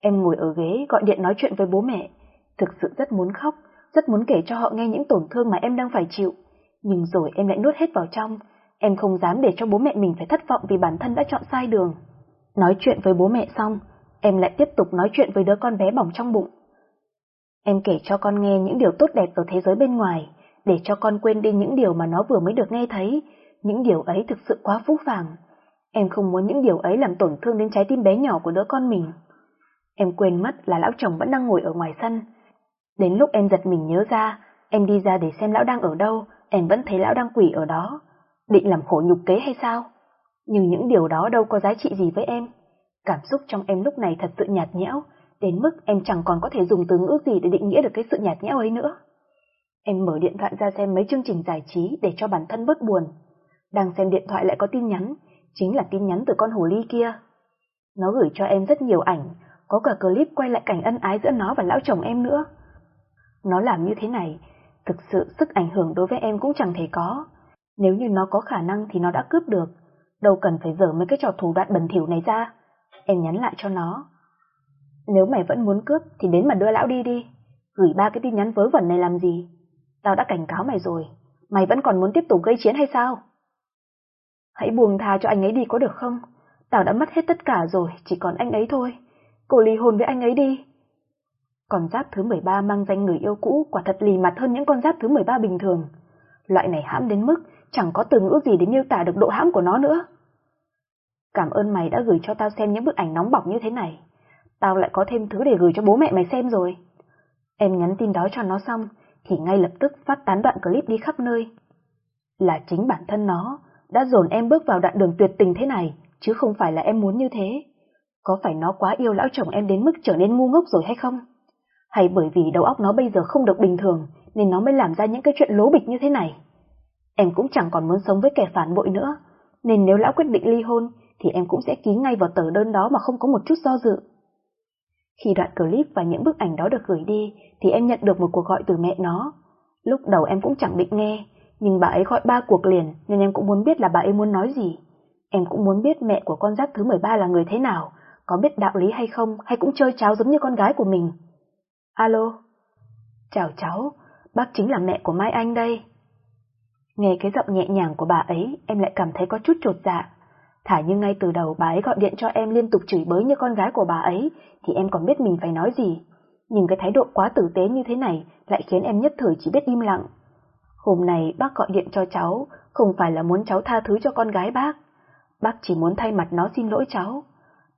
Em ngồi ở ghế gọi điện nói chuyện với bố mẹ, thực sự rất muốn khóc, rất muốn kể cho họ nghe những tổn thương mà em đang phải chịu. Nhưng rồi em lại nuốt hết vào trong, em không dám để cho bố mẹ mình phải thất vọng vì bản thân đã chọn sai đường. Nói chuyện với bố mẹ xong, em lại tiếp tục nói chuyện với đứa con bé bỏng trong bụng. Em kể cho con nghe những điều tốt đẹp ở thế giới bên ngoài, để cho con quên đi những điều mà nó vừa mới được nghe thấy, những điều ấy thực sự quá phú phàng. Em không muốn những điều ấy làm tổn thương đến trái tim bé nhỏ của đứa con mình. Em quên mất là lão chồng vẫn đang ngồi ở ngoài sân. Đến lúc em giật mình nhớ ra, em đi ra để xem lão đang ở đâu, em vẫn thấy lão đang quỷ ở đó. Định làm khổ nhục kế hay sao? Nhưng những điều đó đâu có giá trị gì với em. Cảm xúc trong em lúc này thật sự nhạt nhẽo, đến mức em chẳng còn có thể dùng từ ngữ gì để định nghĩa được cái sự nhạt nhẽo ấy nữa. Em mở điện thoại ra xem mấy chương trình giải trí để cho bản thân bớt buồn. Đang xem điện thoại lại có tin nhắn, chính là tin nhắn từ con hồ ly kia. Nó gửi cho em rất nhiều ảnh, có cả clip quay lại cảnh ân ái giữa nó và lão chồng em nữa. Nó làm như thế này, thực sự sức ảnh hưởng đối với em cũng chẳng thể có. Nếu như nó có khả năng thì nó đã cướp được, đâu cần phải dở mấy cái trò thủ đoạn bẩn thỉu này ra. Em nhắn lại cho nó. Nếu mày vẫn muốn cướp thì đến mà đưa lão đi đi, gửi ba cái tin nhắn vớ vẩn này làm gì? Tao đã cảnh cáo mày rồi, mày vẫn còn muốn tiếp tục gây chiến hay sao? Hãy buông tha cho anh ấy đi có được không? Tao đã mất hết tất cả rồi, chỉ còn anh ấy thôi. Cô ly hôn với anh ấy đi. Con giáp thứ 13 mang danh người yêu cũ quả thật lì mặt hơn những con giáp thứ 13 bình thường. Loại này hãm đến mức chẳng có từ ngữ gì để miêu tả được độ hãm của nó nữa. Cảm ơn mày đã gửi cho tao xem những bức ảnh nóng bỏng như thế này. Tao lại có thêm thứ để gửi cho bố mẹ mày xem rồi. Em nhắn tin đó cho nó xong, thì ngay lập tức phát tán đoạn clip đi khắp nơi. Là chính bản thân nó đã dồn em bước vào đoạn đường tuyệt tình thế này, chứ không phải là em muốn như thế. Có phải nó quá yêu lão chồng em đến mức trở nên ngu ngốc rồi hay không? Hay bởi vì đầu óc nó bây giờ không được bình thường nên nó mới làm ra những cái chuyện lố bịch như thế này? Em cũng chẳng còn muốn sống với kẻ phản bội nữa, nên nếu lão quyết định ly hôn thì em cũng sẽ ký ngay vào tờ đơn đó mà không có một chút do dự. Khi đoạn clip và những bức ảnh đó được gửi đi thì em nhận được một cuộc gọi từ mẹ nó. Lúc đầu em cũng chẳng định nghe, nhưng bà ấy gọi ba cuộc liền nên em cũng muốn biết là bà ấy muốn nói gì. Em cũng muốn biết mẹ của con giáp thứ 13 là người thế nào, có biết đạo lý hay không, hay cũng chơi cháo giống như con gái của mình. Alo? Chào cháu, bác chính là mẹ của Mai Anh đây. Nghe cái giọng nhẹ nhàng của bà ấy, em lại cảm thấy có chút trột dạ. Thả như ngay từ đầu bà ấy gọi điện cho em liên tục chửi bới như con gái của bà ấy, thì em còn biết mình phải nói gì. Nhưng cái thái độ quá tử tế như thế này lại khiến em nhất thời chỉ biết im lặng. Hôm nay bác gọi điện cho cháu, không phải là muốn cháu tha thứ cho con gái bác. Bác chỉ muốn thay mặt nó xin lỗi cháu.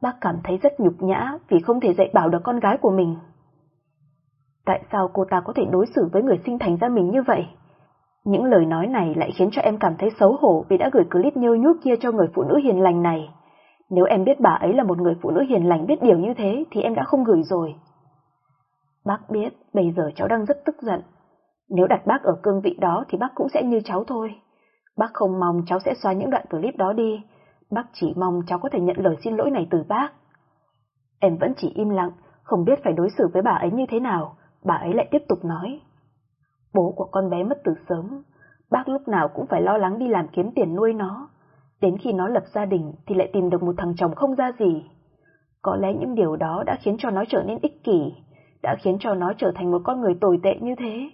Bác cảm thấy rất nhục nhã vì không thể dạy bảo được con gái của mình. Tại sao cô ta có thể đối xử với người sinh thành ra mình như vậy? Những lời nói này lại khiến cho em cảm thấy xấu hổ vì đã gửi clip nhơ nhuốc kia cho người phụ nữ hiền lành này. Nếu em biết bà ấy là một người phụ nữ hiền lành biết điều như thế thì em đã không gửi rồi. Bác biết bây giờ cháu đang rất tức giận. Nếu đặt bác ở cương vị đó thì bác cũng sẽ như cháu thôi. Bác không mong cháu sẽ xóa những đoạn clip đó đi. Bác chỉ mong cháu có thể nhận lời xin lỗi này từ bác. Em vẫn chỉ im lặng, không biết phải đối xử với bà ấy như thế nào. Bà ấy lại tiếp tục nói. Bố của con bé mất từ sớm, bác lúc nào cũng phải lo lắng đi làm kiếm tiền nuôi nó. Đến khi nó lập gia đình thì lại tìm được một thằng chồng không ra gì. Có lẽ những điều đó đã khiến cho nó trở nên ích kỷ, đã khiến cho nó trở thành một con người tồi tệ như thế.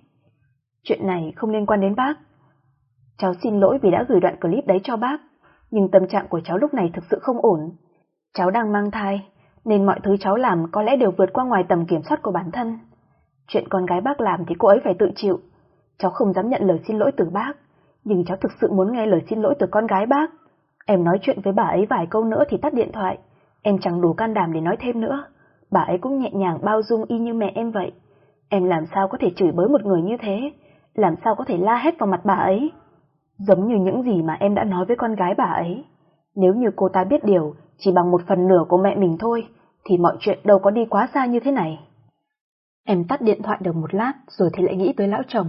Chuyện này không liên quan đến bác. Cháu xin lỗi vì đã gửi đoạn clip đấy cho bác, nhưng tâm trạng của cháu lúc này thực sự không ổn. Cháu đang mang thai, nên mọi thứ cháu làm có lẽ đều vượt qua ngoài tầm kiểm soát của bản thân. Chuyện con gái bác làm thì cô ấy phải tự chịu. Cháu không dám nhận lời xin lỗi từ bác, nhưng cháu thực sự muốn nghe lời xin lỗi từ con gái bác. Em nói chuyện với bà ấy vài câu nữa thì tắt điện thoại. Em chẳng đủ can đảm để nói thêm nữa. Bà ấy cũng nhẹ nhàng bao dung y như mẹ em vậy. Em làm sao có thể chửi bới một người như thế? Làm sao có thể la hét vào mặt bà ấy? Giống như những gì mà em đã nói với con gái bà ấy. Nếu như cô ta biết điều chỉ bằng một phần nửa của mẹ mình thôi, thì mọi chuyện đâu có đi quá xa như thế này. Em tắt điện thoại được một lát rồi thì lại nghĩ tới lão chồng.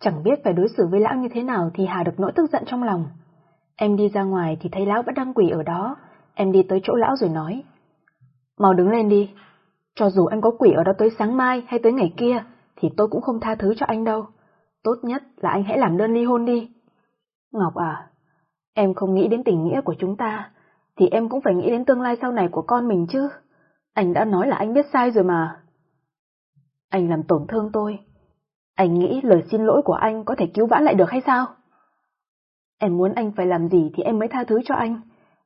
Chẳng biết phải đối xử với lão như thế nào thì hà được nỗi tức giận trong lòng. Em đi ra ngoài thì thấy lão vẫn đang quỷ ở đó. Em đi tới chỗ lão rồi nói. Mau đứng lên đi. Cho dù anh có quỷ ở đó tới sáng mai hay tới ngày kia, thì tôi cũng không tha thứ cho anh đâu. Tốt nhất là anh hãy làm đơn ly hôn đi. Ngọc à, em không nghĩ đến tình nghĩa của chúng ta, thì em cũng phải nghĩ đến tương lai sau này của con mình chứ. Anh đã nói là anh biết sai rồi mà. Anh làm tổn thương tôi. Anh nghĩ lời xin lỗi của anh có thể cứu vãn lại được hay sao? Em muốn anh phải làm gì thì em mới tha thứ cho anh.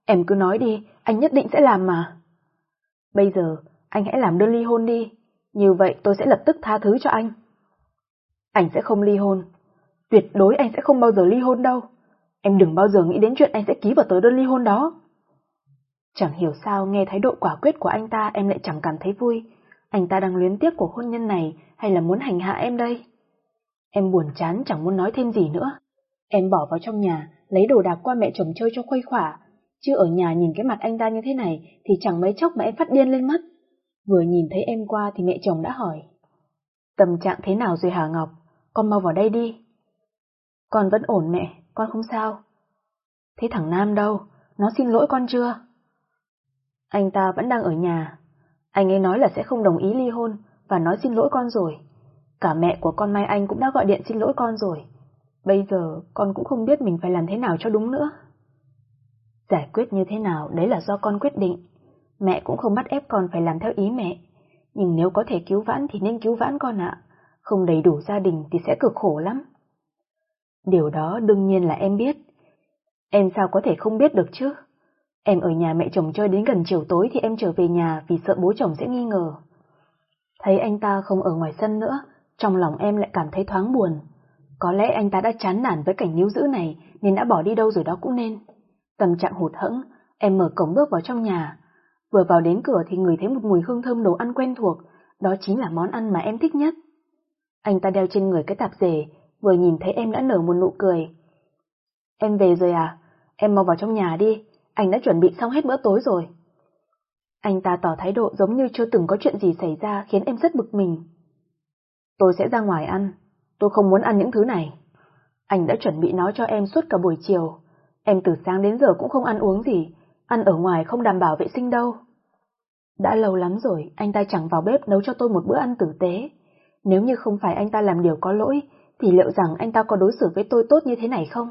Em cứ nói đi, anh nhất định sẽ làm mà. Bây giờ, anh hãy làm đơn ly hôn đi. Như vậy tôi sẽ lập tức tha thứ cho anh. Anh sẽ không ly hôn. Tuyệt đối anh sẽ không bao giờ ly hôn đâu. Em đừng bao giờ nghĩ đến chuyện anh sẽ ký vào tờ đơn ly hôn đó. Chẳng hiểu sao nghe thái độ quả quyết của anh ta em lại chẳng cảm thấy vui. Anh ta đang luyến tiếc của hôn nhân này hay là muốn hành hạ em đây? Em buồn chán chẳng muốn nói thêm gì nữa. Em bỏ vào trong nhà, lấy đồ đạc qua mẹ chồng chơi cho khuây khỏa, chứ ở nhà nhìn cái mặt anh ta như thế này thì chẳng mấy chốc mà em phát điên lên mất. Vừa nhìn thấy em qua thì mẹ chồng đã hỏi. Tâm trạng thế nào rồi Hà Ngọc? Con mau vào đây đi. Con vẫn ổn mẹ, con không sao. Thế thằng Nam đâu? Nó xin lỗi con chưa? Anh ta vẫn đang ở nhà. Anh ấy nói là sẽ không đồng ý ly hôn và nói xin lỗi con rồi. Cả mẹ của con Mai Anh cũng đã gọi điện xin lỗi con rồi. Bây giờ con cũng không biết mình phải làm thế nào cho đúng nữa. Giải quyết như thế nào đấy là do con quyết định. Mẹ cũng không bắt ép con phải làm theo ý mẹ. Nhưng nếu có thể cứu vãn thì nên cứu vãn con ạ. Không đầy đủ gia đình thì sẽ cực khổ lắm. Điều đó đương nhiên là em biết. Em sao có thể không biết được chứ? Em ở nhà mẹ chồng chơi đến gần chiều tối thì em trở về nhà vì sợ bố chồng sẽ nghi ngờ. Thấy anh ta không ở ngoài sân nữa, trong lòng em lại cảm thấy thoáng buồn. Có lẽ anh ta đã chán nản với cảnh níu giữ này nên đã bỏ đi đâu rồi đó cũng nên. Tâm trạng hụt hẫng, em mở cổng bước vào trong nhà. Vừa vào đến cửa thì người thấy một mùi hương thơm đồ ăn quen thuộc, đó chính là món ăn mà em thích nhất. Anh ta đeo trên người cái tạp dề, vừa nhìn thấy em đã nở một nụ cười. Em về rồi à? Em mau vào trong nhà đi, anh đã chuẩn bị xong hết bữa tối rồi. Anh ta tỏ thái độ giống như chưa từng có chuyện gì xảy ra khiến em rất bực mình. Tôi sẽ ra ngoài ăn, tôi không muốn ăn những thứ này. Anh đã chuẩn bị nói cho em suốt cả buổi chiều. Em từ sáng đến giờ cũng không ăn uống gì, ăn ở ngoài không đảm bảo vệ sinh đâu. Đã lâu lắm rồi, anh ta chẳng vào bếp nấu cho tôi một bữa ăn tử tế. Nếu như không phải anh ta làm điều có lỗi, thì liệu rằng anh ta có đối xử với tôi tốt như thế này không?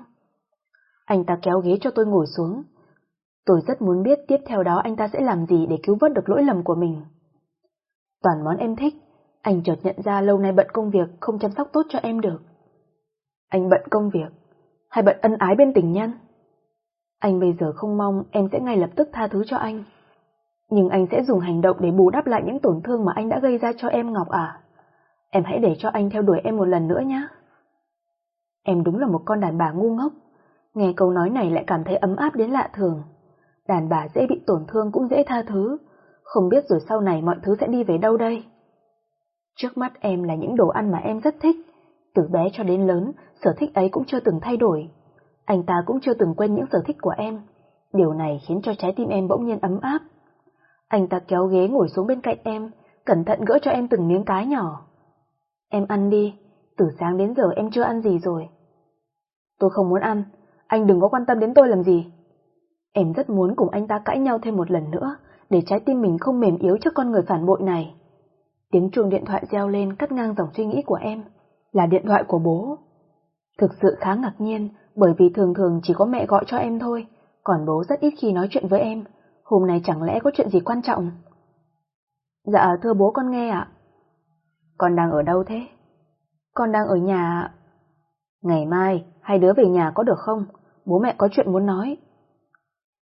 Anh ta kéo ghế cho tôi ngồi xuống. Tôi rất muốn biết tiếp theo đó anh ta sẽ làm gì để cứu vớt được lỗi lầm của mình. Toàn món em thích, anh chợt nhận ra lâu nay bận công việc không chăm sóc tốt cho em được. Anh bận công việc, hay bận ân ái bên tình nhân? Anh bây giờ không mong em sẽ ngay lập tức tha thứ cho anh. Nhưng anh sẽ dùng hành động để bù đắp lại những tổn thương mà anh đã gây ra cho em Ngọc à? Em hãy để cho anh theo đuổi em một lần nữa nhé. Em đúng là một con đàn bà ngu ngốc. Nghe câu nói này lại cảm thấy ấm áp đến lạ thường. Đàn bà dễ bị tổn thương cũng dễ tha thứ. Không biết rồi sau này mọi thứ sẽ đi về đâu đây. Trước mắt em là những đồ ăn mà em rất thích. Từ bé cho đến lớn, sở thích ấy cũng chưa từng thay đổi. Anh ta cũng chưa từng quên những sở thích của em. Điều này khiến cho trái tim em bỗng nhiên ấm áp. Anh ta kéo ghế ngồi xuống bên cạnh em, cẩn thận gỡ cho em từng miếng cái nhỏ. Em ăn đi, từ sáng đến giờ em chưa ăn gì rồi. Tôi không muốn ăn, anh đừng có quan tâm đến tôi làm gì. Em rất muốn cùng anh ta cãi nhau thêm một lần nữa, để trái tim mình không mềm yếu trước con người phản bội này. Tiếng chuông điện thoại reo lên cắt ngang dòng suy nghĩ của em, là điện thoại của bố. Thực sự khá ngạc nhiên, bởi vì thường thường chỉ có mẹ gọi cho em thôi, còn bố rất ít khi nói chuyện với em. Hôm nay chẳng lẽ có chuyện gì quan trọng? Dạ thưa bố con nghe ạ. Con đang ở đâu thế? Con đang ở nhà... Ngày mai, hai đứa về nhà có được không? Bố mẹ có chuyện muốn nói.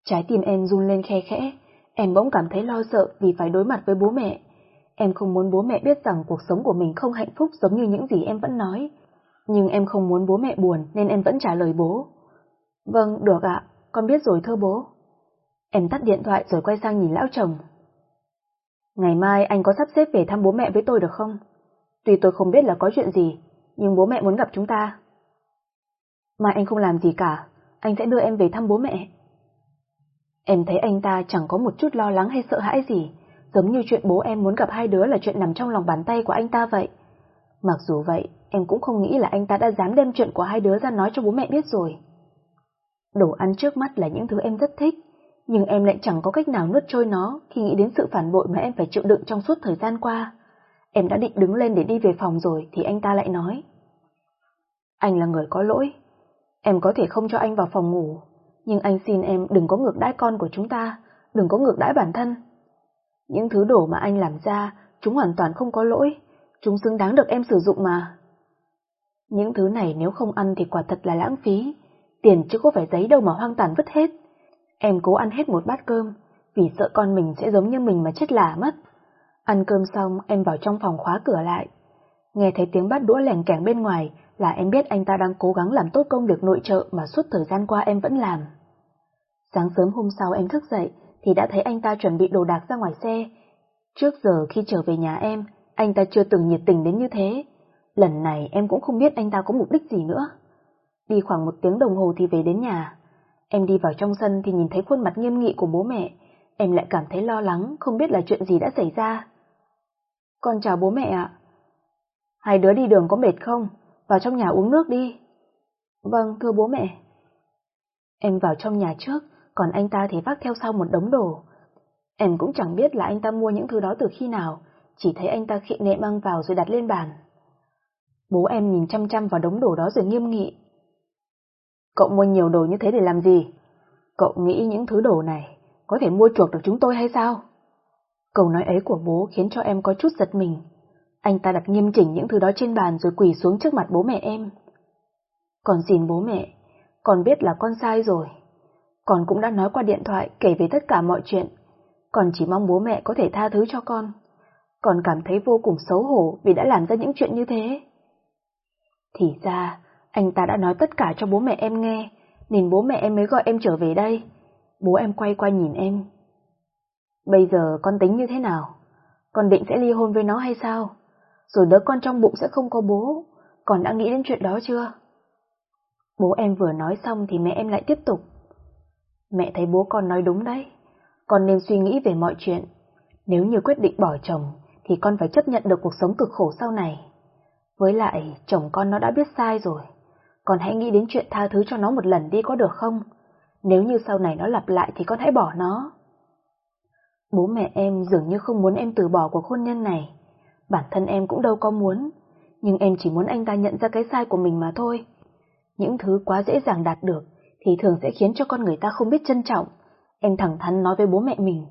Trái tim em run lên khe khẽ, em bỗng cảm thấy lo sợ vì phải đối mặt với bố mẹ. Em không muốn bố mẹ biết rằng cuộc sống của mình không hạnh phúc giống như những gì em vẫn nói. Nhưng em không muốn bố mẹ buồn nên em vẫn trả lời bố. Vâng, được ạ, con biết rồi thưa bố. Em tắt điện thoại rồi quay sang nhìn lão chồng. Ngày mai anh có sắp xếp về thăm bố mẹ với tôi được không? Tuy tôi không biết là có chuyện gì, nhưng bố mẹ muốn gặp chúng ta. Mai anh không làm gì cả, anh sẽ đưa em về thăm bố mẹ. Em thấy anh ta chẳng có một chút lo lắng hay sợ hãi gì, giống như chuyện bố em muốn gặp hai đứa là chuyện nằm trong lòng bàn tay của anh ta vậy. Mặc dù vậy, em cũng không nghĩ là anh ta đã dám đem chuyện của hai đứa ra nói cho bố mẹ biết rồi. Đồ ăn trước mắt là những thứ em rất thích, nhưng em lại chẳng có cách nào nuốt trôi nó khi nghĩ đến sự phản bội mà em phải chịu đựng trong suốt thời gian qua. Em đã định đứng lên để đi về phòng rồi thì anh ta lại nói. Anh là người có lỗi. Em có thể không cho anh vào phòng ngủ, nhưng anh xin em đừng có ngược đãi con của chúng ta, đừng có ngược đãi bản thân. Những thứ đồ mà anh làm ra, chúng hoàn toàn không có lỗi, chúng xứng đáng được em sử dụng mà. Những thứ này nếu không ăn thì quả thật là lãng phí, tiền chứ có phải giấy đâu mà hoang tàn vứt hết. Em cố ăn hết một bát cơm, vì sợ con mình sẽ giống như mình mà chết lả mất. Ăn cơm xong, em vào trong phòng khóa cửa lại. Nghe thấy tiếng bát đũa lèn kẻng bên ngoài là em biết anh ta đang cố gắng làm tốt công việc nội trợ mà suốt thời gian qua em vẫn làm. Sáng sớm hôm sau em thức dậy thì đã thấy anh ta chuẩn bị đồ đạc ra ngoài xe. Trước giờ khi trở về nhà em, anh ta chưa từng nhiệt tình đến như thế. Lần này em cũng không biết anh ta có mục đích gì nữa. Đi khoảng một tiếng đồng hồ thì về đến nhà. Em đi vào trong sân thì nhìn thấy khuôn mặt nghiêm nghị của bố mẹ. Em lại cảm thấy lo lắng, không biết là chuyện gì đã xảy ra. Con chào bố mẹ ạ. Hai đứa đi đường có mệt không? Vào trong nhà uống nước đi. Vâng, thưa bố mẹ. Em vào trong nhà trước, còn anh ta thì vác theo sau một đống đồ. Em cũng chẳng biết là anh ta mua những thứ đó từ khi nào, chỉ thấy anh ta khịa nệ mang vào rồi đặt lên bàn. Bố em nhìn chăm chăm vào đống đồ đó rồi nghiêm nghị. Cậu mua nhiều đồ như thế để làm gì? Cậu nghĩ những thứ đồ này có thể mua chuộc được chúng tôi hay sao? Câu nói ấy của bố khiến cho em có chút giật mình. Anh ta đặt nghiêm chỉnh những thứ đó trên bàn rồi quỳ xuống trước mặt bố mẹ em. còn xin bố mẹ, con biết là con sai rồi. Con cũng đã nói qua điện thoại kể về tất cả mọi chuyện. Con chỉ mong bố mẹ có thể tha thứ cho con. Con cảm thấy vô cùng xấu hổ vì đã làm ra những chuyện như thế. Thì ra, anh ta đã nói tất cả cho bố mẹ em nghe, nên bố mẹ em mới gọi em trở về đây. Bố em quay qua nhìn em. Bây giờ con tính như thế nào? Con định sẽ ly hôn với nó hay sao? Rồi đứa con trong bụng sẽ không có bố. Con đã nghĩ đến chuyện đó chưa? Bố em vừa nói xong thì mẹ em lại tiếp tục. Mẹ thấy bố con nói đúng đấy. Con nên suy nghĩ về mọi chuyện. Nếu như quyết định bỏ chồng, thì con phải chấp nhận được cuộc sống cực khổ sau này. Với lại, chồng con nó đã biết sai rồi. Con hãy nghĩ đến chuyện tha thứ cho nó một lần đi có được không? Nếu như sau này nó lặp lại thì con hãy bỏ nó. Bố mẹ em dường như không muốn em từ bỏ cuộc hôn nhân này. Bản thân em cũng đâu có muốn, nhưng em chỉ muốn anh ta nhận ra cái sai của mình mà thôi. Những thứ quá dễ dàng đạt được thì thường sẽ khiến cho con người ta không biết trân trọng. Em thẳng thắn nói với bố mẹ mình.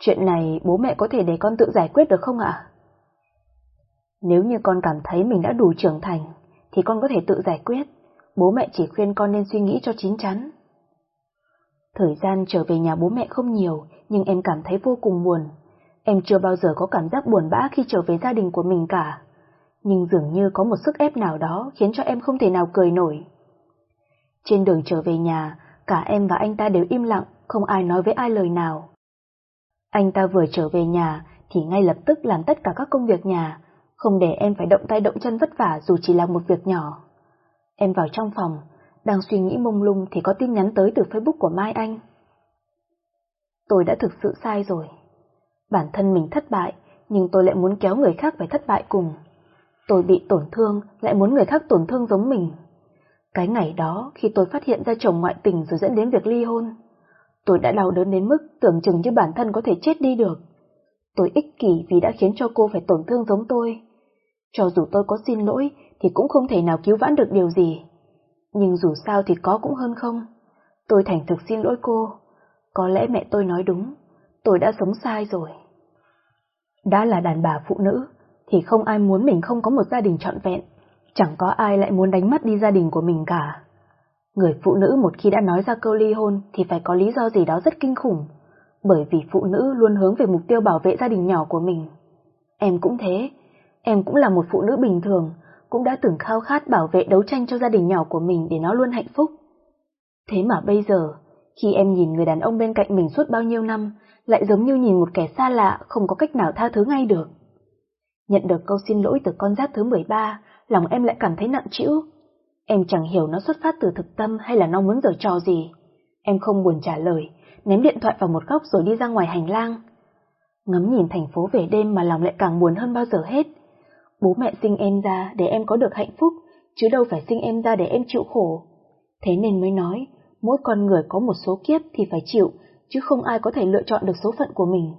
Chuyện này bố mẹ có thể để con tự giải quyết được không ạ? Nếu như con cảm thấy mình đã đủ trưởng thành, thì con có thể tự giải quyết. Bố mẹ chỉ khuyên con nên suy nghĩ cho chín chắn. Thời gian trở về nhà bố mẹ không nhiều, nhưng em cảm thấy vô cùng buồn. Em chưa bao giờ có cảm giác buồn bã khi trở về gia đình của mình cả. Nhưng dường như có một sức ép nào đó khiến cho em không thể nào cười nổi. Trên đường trở về nhà, cả em và anh ta đều im lặng, không ai nói với ai lời nào. Anh ta vừa trở về nhà thì ngay lập tức làm tất cả các công việc nhà, không để em phải động tay động chân vất vả dù chỉ là một việc nhỏ. Em vào trong phòng, đang suy nghĩ mông lung thì có tin nhắn tới từ Facebook của Mai Anh. Tôi đã thực sự sai rồi. Bản thân mình thất bại, nhưng tôi lại muốn kéo người khác phải thất bại cùng. Tôi bị tổn thương, lại muốn người khác tổn thương giống mình. Cái ngày đó, khi tôi phát hiện ra chồng ngoại tình rồi dẫn đến việc ly hôn, tôi đã đau đớn đến mức tưởng chừng như bản thân có thể chết đi được. Tôi ích kỷ vì đã khiến cho cô phải tổn thương giống tôi. Cho dù tôi có xin lỗi thì cũng không thể nào cứu vãn được điều gì. Nhưng dù sao thì có cũng hơn không. Tôi thành thực xin lỗi cô. Có lẽ mẹ tôi nói đúng, tôi đã sống sai rồi. Đã là đàn bà phụ nữ, thì không ai muốn mình không có một gia đình trọn vẹn. Chẳng có ai lại muốn đánh mất đi gia đình của mình cả. Người phụ nữ một khi đã nói ra câu ly hôn thì phải có lý do gì đó rất kinh khủng, bởi vì phụ nữ luôn hướng về mục tiêu bảo vệ gia đình nhỏ của mình. Em cũng thế, em cũng là một phụ nữ bình thường, cũng đã từng khao khát bảo vệ đấu tranh cho gia đình nhỏ của mình để nó luôn hạnh phúc. Thế mà bây giờ, khi em nhìn người đàn ông bên cạnh mình suốt bao nhiêu năm, lại giống như nhìn một kẻ xa lạ không có cách nào tha thứ ngay được. Nhận được câu xin lỗi từ con giáp thứ 13, lòng em lại cảm thấy nặng trĩu. Em chẳng hiểu nó xuất phát từ thực tâm hay là nó muốn giở trò gì. Em không buồn trả lời, ném điện thoại vào một góc rồi đi ra ngoài hành lang. Ngắm nhìn thành phố về đêm mà lòng lại càng buồn hơn bao giờ hết. Bố mẹ sinh em ra để em có được hạnh phúc, chứ đâu phải sinh em ra để em chịu khổ. Thế nên mới nói, mỗi con người có một số kiếp thì phải chịu, chứ không ai có thể lựa chọn được số phận của mình.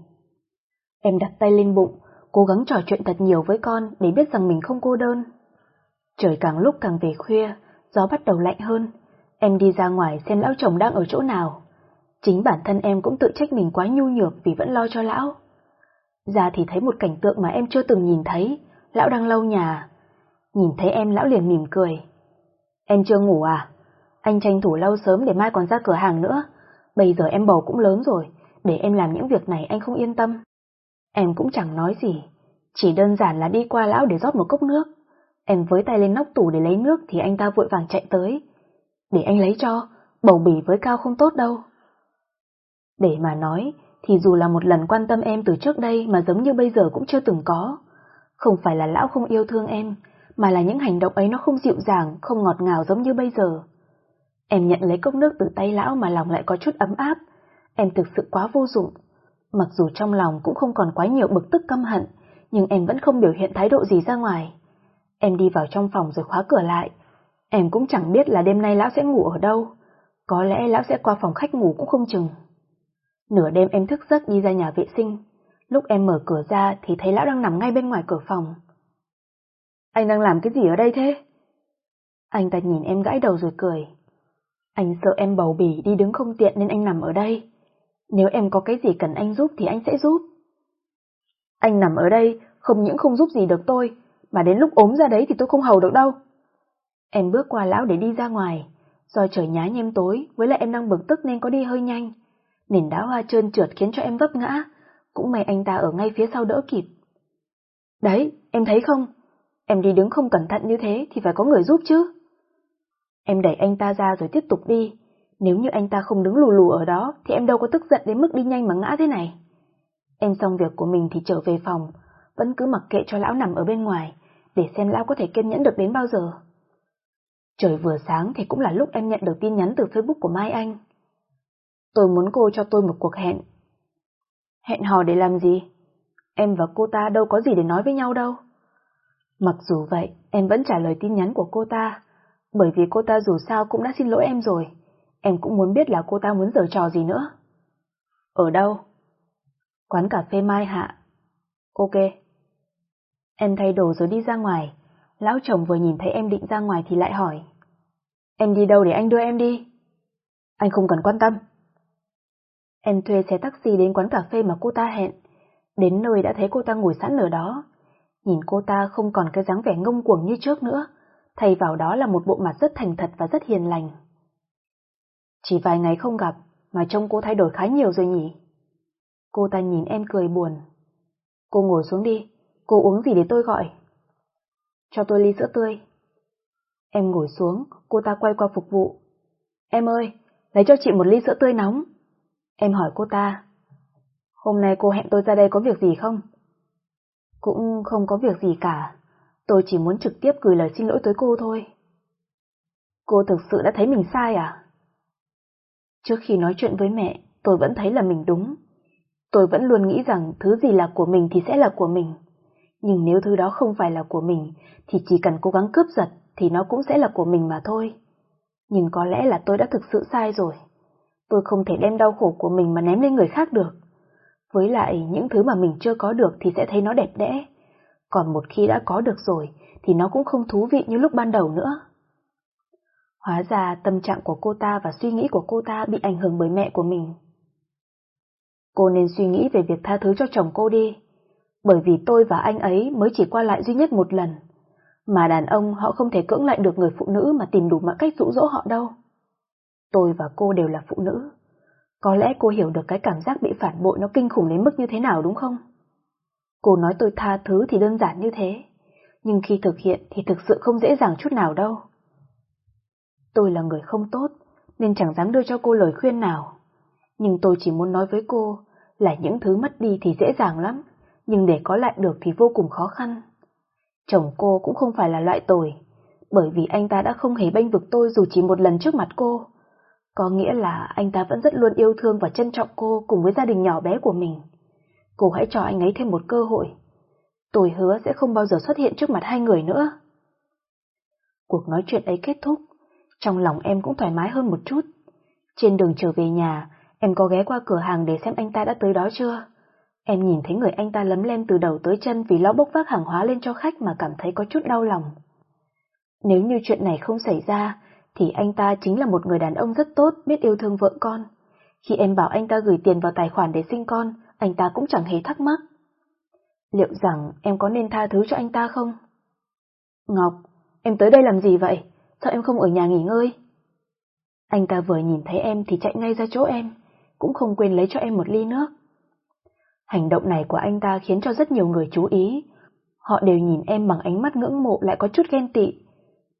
Em đặt tay lên bụng, cố gắng trò chuyện thật nhiều với con để biết rằng mình không cô đơn. Trời càng lúc càng về khuya, gió bắt đầu lạnh hơn. Em đi ra ngoài xem lão chồng đang ở chỗ nào. Chính bản thân em cũng tự trách mình quá nhu nhược vì vẫn lo cho lão. Ra thì thấy một cảnh tượng mà em chưa từng nhìn thấy, lão đang lâu nhà. Nhìn thấy em lão liền mỉm cười. Em chưa ngủ à? Anh tranh thủ lâu sớm để mai còn ra cửa hàng nữa. Bây giờ em bầu cũng lớn rồi, để em làm những việc này anh không yên tâm. Em cũng chẳng nói gì, chỉ đơn giản là đi qua lão để rót một cốc nước. Em với tay lên nóc tủ để lấy nước thì anh ta vội vàng chạy tới. Để anh lấy cho, bầu bỉ với cao không tốt đâu. Để mà nói, thì dù là một lần quan tâm em từ trước đây mà giống như bây giờ cũng chưa từng có. Không phải là lão không yêu thương em, mà là những hành động ấy nó không dịu dàng, không ngọt ngào giống như bây giờ. Em nhận lấy cốc nước từ tay lão mà lòng lại có chút ấm áp. Em thực sự quá vô dụng. Mặc dù trong lòng cũng không còn quá nhiều bực tức căm hận, nhưng em vẫn không biểu hiện thái độ gì ra ngoài. Em đi vào trong phòng rồi khóa cửa lại. Em cũng chẳng biết là đêm nay lão sẽ ngủ ở đâu. Có lẽ lão sẽ qua phòng khách ngủ cũng không chừng. Nửa đêm em thức giấc đi ra nhà vệ sinh. Lúc em mở cửa ra thì thấy lão đang nằm ngay bên ngoài cửa phòng. Anh đang làm cái gì ở đây thế? Anh ta nhìn em gãi đầu rồi cười. Anh sợ em bầu bỉ đi đứng không tiện nên anh nằm ở đây. Nếu em có cái gì cần anh giúp thì anh sẽ giúp. Anh nằm ở đây không những không giúp gì được tôi, mà đến lúc ốm ra đấy thì tôi không hầu được đâu. Em bước qua lão để đi ra ngoài, do trời nhá nhem tối, với lại em đang bực tức nên có đi hơi nhanh. Nền đá hoa trơn trượt khiến cho em vấp ngã, cũng may anh ta ở ngay phía sau đỡ kịp. Đấy, em thấy không? Em đi đứng không cẩn thận như thế thì phải có người giúp chứ. Em đẩy anh ta ra rồi tiếp tục đi. Nếu như anh ta không đứng lù lù ở đó thì em đâu có tức giận đến mức đi nhanh mà ngã thế này. Em xong việc của mình thì trở về phòng, vẫn cứ mặc kệ cho lão nằm ở bên ngoài, để xem lão có thể kiên nhẫn được đến bao giờ. Trời vừa sáng thì cũng là lúc em nhận được tin nhắn từ Facebook của Mai Anh. Tôi muốn cô cho tôi một cuộc hẹn. Hẹn hò để làm gì? Em và cô ta đâu có gì để nói với nhau đâu. Mặc dù vậy, em vẫn trả lời tin nhắn của cô ta, bởi vì cô ta dù sao cũng đã xin lỗi em rồi. Em cũng muốn biết là cô ta muốn giở trò gì nữa. Ở đâu? Quán cà phê Mai Hạ. Ok. Em thay đồ rồi đi ra ngoài. Lão chồng vừa nhìn thấy em định ra ngoài thì lại hỏi. Em đi đâu để anh đưa em đi? Anh không cần quan tâm. Em thuê xe taxi đến quán cà phê mà cô ta hẹn. Đến nơi đã thấy cô ta ngồi sẵn ở đó. Nhìn cô ta không còn cái dáng vẻ ngông cuồng như trước nữa, thay vào đó là một bộ mặt rất thành thật và rất hiền lành. Chỉ vài ngày không gặp mà trông cô thay đổi khá nhiều rồi nhỉ? Cô ta nhìn em cười buồn. Cô ngồi xuống đi, cô uống gì để tôi gọi? Cho tôi ly sữa tươi. Em ngồi xuống, cô ta quay qua phục vụ. Em ơi, lấy cho chị một ly sữa tươi nóng. Em hỏi cô ta. Hôm nay cô hẹn tôi ra đây có việc gì không? Cũng không có việc gì cả. Tôi chỉ muốn trực tiếp gửi lời xin lỗi tới cô thôi. Cô thực sự đã thấy mình sai à? Trước khi nói chuyện với mẹ, tôi vẫn thấy là mình đúng. Tôi vẫn luôn nghĩ rằng thứ gì là của mình thì sẽ là của mình. Nhưng nếu thứ đó không phải là của mình, thì chỉ cần cố gắng cướp giật thì nó cũng sẽ là của mình mà thôi. Nhưng có lẽ là tôi đã thực sự sai rồi. Tôi không thể đem đau khổ của mình mà ném lên người khác được. Với lại những thứ mà mình chưa có được thì sẽ thấy nó đẹp đẽ. Còn một khi đã có được rồi thì nó cũng không thú vị như lúc ban đầu nữa. Hóa ra tâm trạng của cô ta và suy nghĩ của cô ta bị ảnh hưởng bởi mẹ của mình. Cô nên suy nghĩ về việc tha thứ cho chồng cô đi, bởi vì tôi và anh ấy mới chỉ qua lại duy nhất một lần, mà đàn ông họ không thể cưỡng lại được người phụ nữ mà tìm đủ mọi cách dụ dỗ họ đâu. Tôi và cô đều là phụ nữ. Có lẽ cô hiểu được cái cảm giác bị phản bội nó kinh khủng đến mức như thế nào đúng không? Cô nói tôi tha thứ thì đơn giản như thế, nhưng khi thực hiện thì thực sự không dễ dàng chút nào đâu. Tôi là người không tốt, nên chẳng dám đưa cho cô lời khuyên nào. Nhưng tôi chỉ muốn nói với cô là những thứ mất đi thì dễ dàng lắm, nhưng để có lại được thì vô cùng khó khăn. Chồng cô cũng không phải là loại tồi, bởi vì anh ta đã không hề bênh vực tôi dù chỉ một lần trước mặt cô. Có nghĩa là anh ta vẫn rất luôn yêu thương và trân trọng cô cùng với gia đình nhỏ bé của mình. Cô hãy cho anh ấy thêm một cơ hội. Tôi hứa sẽ không bao giờ xuất hiện trước mặt hai người nữa. Cuộc nói chuyện ấy kết thúc, trong lòng em cũng thoải mái hơn một chút. Trên đường trở về nhà, em có ghé qua cửa hàng để xem anh ta đã tới đó chưa. Em nhìn thấy người anh ta lấm lem từ đầu tới chân vì lo bốc vác hàng hóa lên cho khách mà cảm thấy có chút đau lòng. Nếu như chuyện này không xảy ra, thì anh ta chính là một người đàn ông rất tốt, biết yêu thương vợ con. Khi em bảo anh ta gửi tiền vào tài khoản để sinh con, anh ta cũng chẳng hề thắc mắc. Liệu rằng em có nên tha thứ cho anh ta không? Ngọc, em tới đây làm gì vậy? Sao em không ở nhà nghỉ ngơi? Anh ta vừa nhìn thấy em thì chạy ngay ra chỗ em, cũng không quên lấy cho em một ly nước. Hành động này của anh ta khiến cho rất nhiều người chú ý. Họ đều nhìn em bằng ánh mắt ngưỡng mộ lại có chút ghen tị.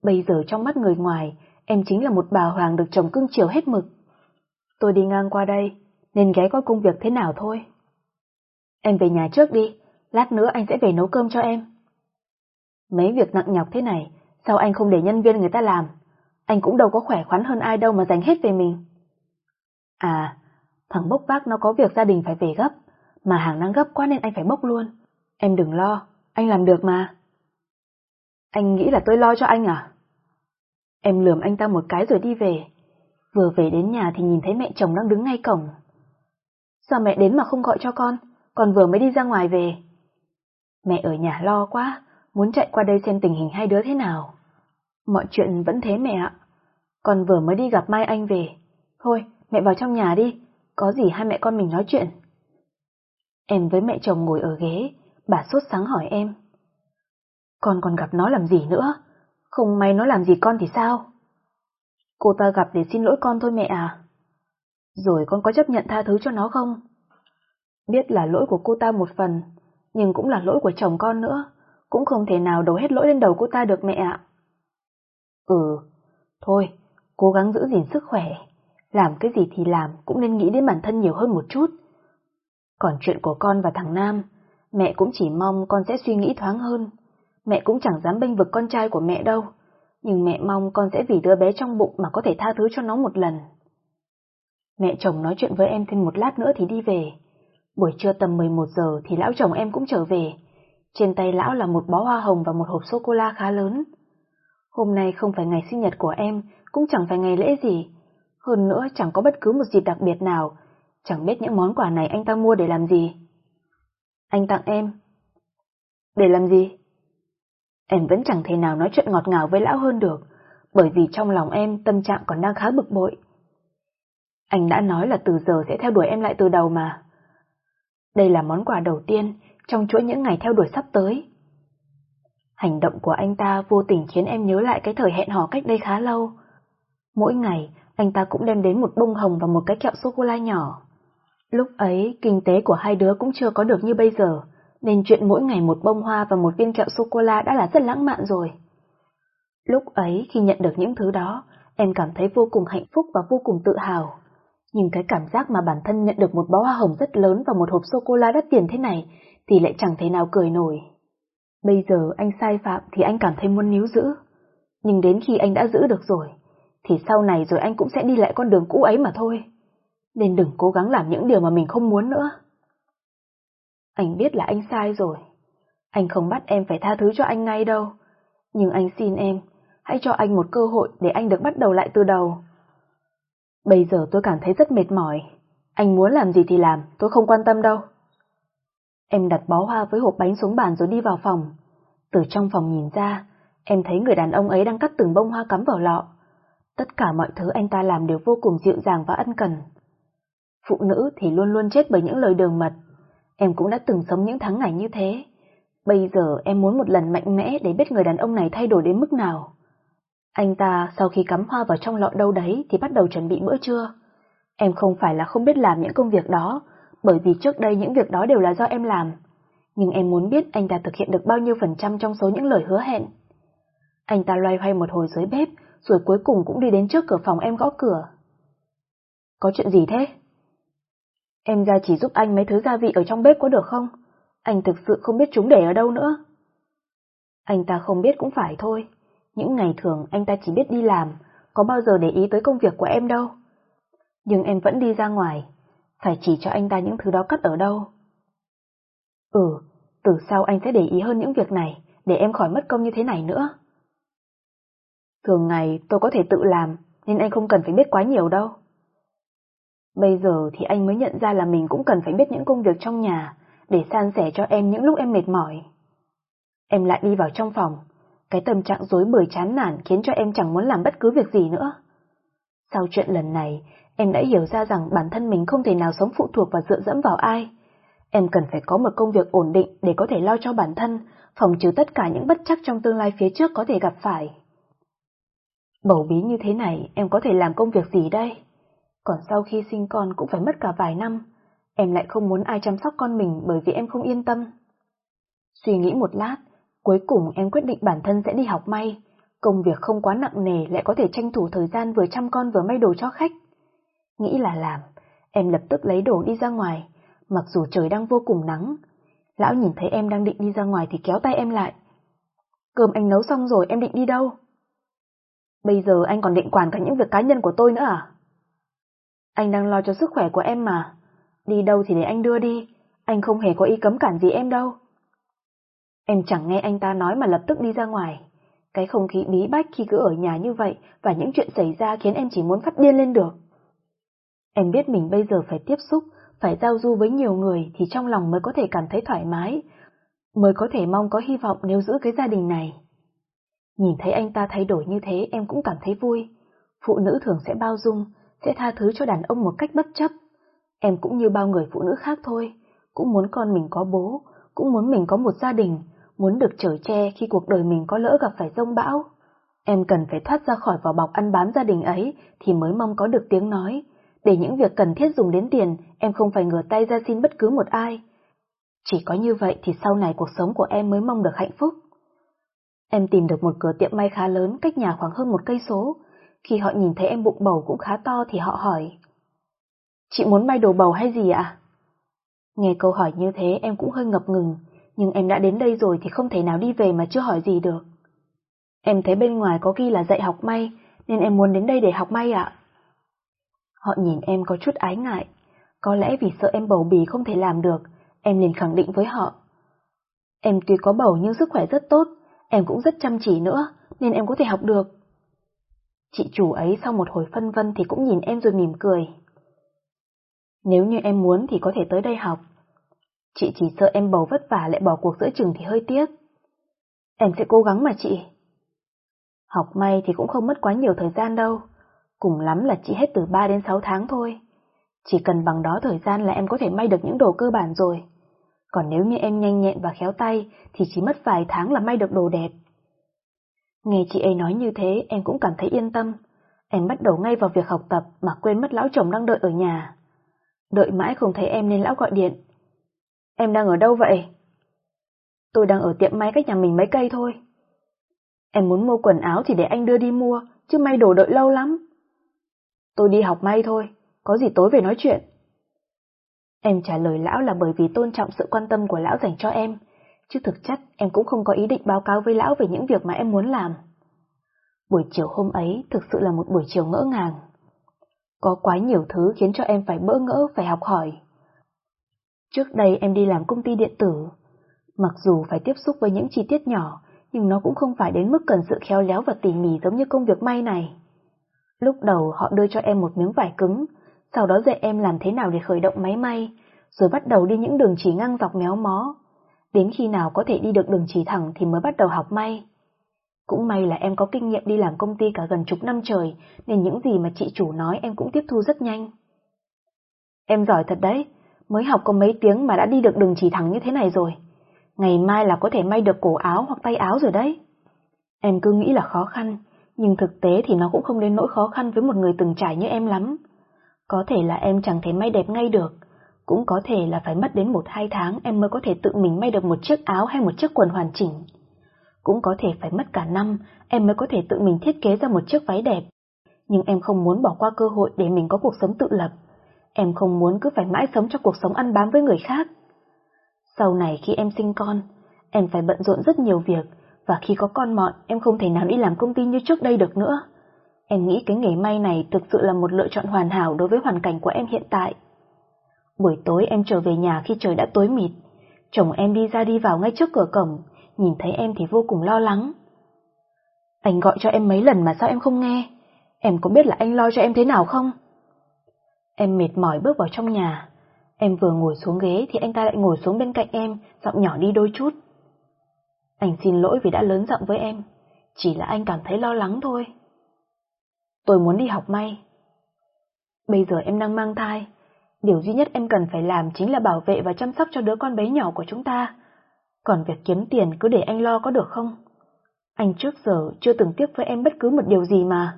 Bây giờ trong mắt người ngoài, em chính là một bà hoàng được chồng cưng chiều hết mực. Tôi đi ngang qua đây, nên ghé coi công việc thế nào thôi. Em về nhà trước đi, lát nữa anh sẽ về nấu cơm cho em. Mấy việc nặng nhọc thế này, sao anh không để nhân viên người ta làm? Anh cũng đâu có khỏe khoắn hơn ai đâu mà dành hết về mình. À, thằng bốc Bác nó có việc gia đình phải về gấp, mà hàng đang gấp quá nên anh phải bốc luôn. Em đừng lo, anh làm được mà. Anh nghĩ là tôi lo cho anh à? Em lườm anh ta một cái rồi đi về. Vừa về đến nhà thì nhìn thấy mẹ chồng đang đứng ngay cổng. Sao mẹ đến mà không gọi cho con, còn vừa mới đi ra ngoài về. Mẹ ở nhà lo quá, muốn chạy qua đây xem tình hình hai đứa thế nào. Mọi chuyện vẫn thế mẹ ạ. Con vừa mới đi gặp Mai Anh về. Thôi, mẹ vào trong nhà đi, có gì hai mẹ con mình nói chuyện. Em với mẹ chồng ngồi ở ghế, bà sốt sáng hỏi em. Con còn gặp nó làm gì nữa? Không may nó làm gì con thì sao? Cô ta gặp để xin lỗi con thôi mẹ à. Rồi con có chấp nhận tha thứ cho nó không? Biết là lỗi của cô ta một phần, nhưng cũng là lỗi của chồng con nữa, cũng không thể nào đổ hết lỗi lên đầu cô ta được mẹ ạ. Ừ, thôi, cố gắng giữ gìn sức khỏe, làm cái gì thì làm cũng nên nghĩ đến bản thân nhiều hơn một chút. Còn chuyện của con và thằng Nam, mẹ cũng chỉ mong con sẽ suy nghĩ thoáng hơn. Mẹ cũng chẳng dám bênh vực con trai của mẹ đâu, nhưng mẹ mong con sẽ vì đứa bé trong bụng mà có thể tha thứ cho nó một lần. Mẹ chồng nói chuyện với em thêm một lát nữa thì đi về. Buổi trưa tầm 11 giờ thì lão chồng em cũng trở về. Trên tay lão là một bó hoa hồng và một hộp sô-cô-la khá lớn. Hôm nay không phải ngày sinh nhật của em, cũng chẳng phải ngày lễ gì. Hơn nữa chẳng có bất cứ một dịp đặc biệt nào, chẳng biết những món quà này anh ta mua để làm gì. Anh tặng em. Để làm gì? Em vẫn chẳng thể nào nói chuyện ngọt ngào với lão hơn được, bởi vì trong lòng em tâm trạng còn đang khá bực bội. Anh đã nói là từ giờ sẽ theo đuổi em lại từ đầu mà. Đây là món quà đầu tiên trong chuỗi những ngày theo đuổi sắp tới. Hành động của anh ta vô tình khiến em nhớ lại cái thời hẹn hò cách đây khá lâu. Mỗi ngày, anh ta cũng đem đến một bông hồng và một cái kẹo sô-cô-la nhỏ. Lúc ấy, kinh tế của hai đứa cũng chưa có được như bây giờ, nên chuyện mỗi ngày một bông hoa và một viên kẹo sô-cô-la đã là rất lãng mạn rồi. Lúc ấy, khi nhận được những thứ đó, em cảm thấy vô cùng hạnh phúc và vô cùng tự hào. Nhưng cái cảm giác mà bản thân nhận được một bó hoa hồng rất lớn và một hộp sô-cô-la đắt tiền thế này thì lại chẳng thể nào cười nổi. Bây giờ anh sai phạm thì anh cảm thấy muốn níu giữ. Nhưng đến khi anh đã giữ được rồi, thì sau này rồi anh cũng sẽ đi lại con đường cũ ấy mà thôi. Nên đừng cố gắng làm những điều mà mình không muốn nữa. Anh biết là anh sai rồi. Anh không bắt em phải tha thứ cho anh ngay đâu. Nhưng anh xin em, hãy cho anh một cơ hội để anh được bắt đầu lại từ đầu. Bây giờ tôi cảm thấy rất mệt mỏi. Anh muốn làm gì thì làm, tôi không quan tâm đâu. Em đặt bó hoa với hộp bánh xuống bàn rồi đi vào phòng. Từ trong phòng nhìn ra, em thấy người đàn ông ấy đang cắt từng bông hoa cắm vào lọ. Tất cả mọi thứ anh ta làm đều vô cùng dịu dàng và ân cần. Phụ nữ thì luôn luôn chết bởi những lời đường mật. Em cũng đã từng sống những tháng ngày như thế. Bây giờ em muốn một lần mạnh mẽ để biết người đàn ông này thay đổi đến mức nào. Anh ta sau khi cắm hoa vào trong lọ đâu đấy thì bắt đầu chuẩn bị bữa trưa. Em không phải là không biết làm những công việc đó, bởi vì trước đây những việc đó đều là do em làm. Nhưng em muốn biết anh ta thực hiện được bao nhiêu phần trăm trong số những lời hứa hẹn. Anh ta loay hoay một hồi dưới bếp, rồi cuối cùng cũng đi đến trước cửa phòng em gõ cửa. Có chuyện gì thế? Em ra chỉ giúp anh mấy thứ gia vị ở trong bếp có được không? Anh thực sự không biết chúng để ở đâu nữa. Anh ta không biết cũng phải thôi. Những ngày thường anh ta chỉ biết đi làm, có bao giờ để ý tới công việc của em đâu. Nhưng em vẫn đi ra ngoài, phải chỉ cho anh ta những thứ đó cất ở đâu. Ừ, từ sau anh sẽ để ý hơn những việc này, để em khỏi mất công như thế này nữa. Thường ngày tôi có thể tự làm, nên anh không cần phải biết quá nhiều đâu. Bây giờ thì anh mới nhận ra là mình cũng cần phải biết những công việc trong nhà, để san sẻ cho em những lúc em mệt mỏi. Em lại đi vào trong phòng, cái tâm trạng rối bời chán nản khiến cho em chẳng muốn làm bất cứ việc gì nữa. Sau chuyện lần này, em đã hiểu ra rằng bản thân mình không thể nào sống phụ thuộc và dựa dẫm vào ai. Em cần phải có một công việc ổn định để có thể lo cho bản thân, phòng trừ tất cả những bất chắc trong tương lai phía trước có thể gặp phải. Bầu bí như thế này, em có thể làm công việc gì đây? Còn sau khi sinh con cũng phải mất cả vài năm, em lại không muốn ai chăm sóc con mình bởi vì em không yên tâm. Suy nghĩ một lát, cuối cùng em quyết định bản thân sẽ đi học may, công việc không quá nặng nề lại có thể tranh thủ thời gian vừa chăm con vừa may đồ cho khách. Nghĩ là làm, em lập tức lấy đồ đi ra ngoài, mặc dù trời đang vô cùng nắng. Lão nhìn thấy em đang định đi ra ngoài thì kéo tay em lại. Cơm anh nấu xong rồi em định đi đâu? Bây giờ anh còn định quản cả những việc cá nhân của tôi nữa à? Anh đang lo cho sức khỏe của em mà. Đi đâu thì để anh đưa đi, anh không hề có ý cấm cản gì em đâu. Em chẳng nghe anh ta nói mà lập tức đi ra ngoài. Cái không khí bí bách khi cứ ở nhà như vậy và những chuyện xảy ra khiến em chỉ muốn phát điên lên được. Em biết mình bây giờ phải tiếp xúc, phải giao du với nhiều người thì trong lòng mới có thể cảm thấy thoải mái, mới có thể mong có hy vọng nếu giữ cái gia đình này. Nhìn thấy anh ta thay đổi như thế em cũng cảm thấy vui. Phụ nữ thường sẽ bao dung, sẽ tha thứ cho đàn ông một cách bất chấp. Em cũng như bao người phụ nữ khác thôi, cũng muốn con mình có bố, cũng muốn mình có một gia đình, muốn được chở che khi cuộc đời mình có lỡ gặp phải rông bão. Em cần phải thoát ra khỏi vỏ bọc ăn bám gia đình ấy thì mới mong có được tiếng nói. Để những việc cần thiết dùng đến tiền, em không phải ngửa tay ra xin bất cứ một ai. Chỉ có như vậy thì sau này cuộc sống của em mới mong được hạnh phúc. Em tìm được một cửa tiệm may khá lớn cách nhà khoảng hơn một cây số. Khi họ nhìn thấy em bụng bầu cũng khá to thì họ hỏi. Chị muốn may đồ bầu hay gì ạ? Nghe câu hỏi như thế em cũng hơi ngập ngừng, nhưng em đã đến đây rồi thì không thể nào đi về mà chưa hỏi gì được. Em thấy bên ngoài có ghi là dạy học may, nên em muốn đến đây để học may ạ. Họ nhìn em có chút ái ngại, có lẽ vì sợ em bầu bì không thể làm được, em liền khẳng định với họ. Em tuy có bầu nhưng sức khỏe rất tốt, em cũng rất chăm chỉ nữa, nên em có thể học được. Chị chủ ấy sau một hồi phân vân thì cũng nhìn em rồi mỉm cười. Nếu như em muốn thì có thể tới đây học. Chị chỉ sợ em bầu vất vả lại bỏ cuộc giữa chừng thì hơi tiếc. Em sẽ cố gắng mà chị. Học may thì cũng không mất quá nhiều thời gian đâu, cùng lắm là chị hết từ 3 đến 6 tháng thôi. Chỉ cần bằng đó thời gian là em có thể may được những đồ cơ bản rồi. Còn nếu như em nhanh nhẹn và khéo tay thì chỉ mất vài tháng là may được đồ đẹp. Nghe chị ấy nói như thế em cũng cảm thấy yên tâm. Em bắt đầu ngay vào việc học tập mà quên mất lão chồng đang đợi ở nhà. Đợi mãi không thấy em nên lão gọi điện. Em đang ở đâu vậy? Tôi đang ở tiệm may cách nhà mình mấy cây thôi. Em muốn mua quần áo thì để anh đưa đi mua, chứ may đồ đợi lâu lắm. Tôi đi học may thôi, có gì tối về nói chuyện. Em trả lời lão là bởi vì tôn trọng sự quan tâm của lão dành cho em, chứ thực chất em cũng không có ý định báo cáo với lão về những việc mà em muốn làm. Buổi chiều hôm ấy thực sự là một buổi chiều ngỡ ngàng. Có quá nhiều thứ khiến cho em phải bỡ ngỡ, phải học hỏi. Trước đây em đi làm công ty điện tử. Mặc dù phải tiếp xúc với những chi tiết nhỏ, nhưng nó cũng không phải đến mức cần sự khéo léo và tỉ mỉ giống như công việc may này. Lúc đầu họ đưa cho em một miếng vải cứng, sau đó dạy em làm thế nào để khởi động máy may, rồi bắt đầu đi những đường chỉ ngang dọc méo mó. Đến khi nào có thể đi được đường chỉ thẳng thì mới bắt đầu học may. Cũng may là em có kinh nghiệm đi làm công ty cả gần chục năm trời, nên những gì mà chị chủ nói em cũng tiếp thu rất nhanh. Em giỏi thật đấy, mới học có mấy tiếng mà đã đi được đường chỉ thẳng như thế này rồi. Ngày mai là có thể may được cổ áo hoặc tay áo rồi đấy. Em cứ nghĩ là khó khăn, nhưng thực tế thì nó cũng không đến nỗi khó khăn với một người từng trải như em lắm. Có thể là em chẳng thể may đẹp ngay được, cũng có thể là phải mất đến một hai tháng em mới có thể tự mình may được một chiếc áo hay một chiếc quần hoàn chỉnh. Cũng có thể phải mất cả năm em mới có thể tự mình thiết kế ra một chiếc váy đẹp. Nhưng em không muốn bỏ qua cơ hội để mình có cuộc sống tự lập. Em không muốn cứ phải mãi sống cho cuộc sống ăn bám với người khác. Sau này khi em sinh con, em phải bận rộn rất nhiều việc, và khi có con mọn em không thể nào đi làm công ty như trước đây được nữa. Em nghĩ cái nghề may này thực sự là một lựa chọn hoàn hảo đối với hoàn cảnh của em hiện tại. Buổi tối em trở về nhà khi trời đã tối mịt. Chồng em đi ra đi vào ngay trước cửa cổng, nhìn thấy em thì vô cùng lo lắng. Anh gọi cho em mấy lần mà sao em không nghe? Em có biết là anh lo cho em thế nào không? Em mệt mỏi bước vào trong nhà. Em vừa ngồi xuống ghế thì anh ta lại ngồi xuống bên cạnh em, giọng nhỏ đi đôi chút. Anh xin lỗi vì đã lớn giọng với em, chỉ là anh cảm thấy lo lắng thôi. Tôi muốn đi học may. Bây giờ em đang mang thai, điều duy nhất em cần phải làm chính là bảo vệ và chăm sóc cho đứa con bé nhỏ của chúng ta. Còn việc kiếm tiền cứ để anh lo có được không? Anh trước giờ chưa từng tiếc với em bất cứ một điều gì mà.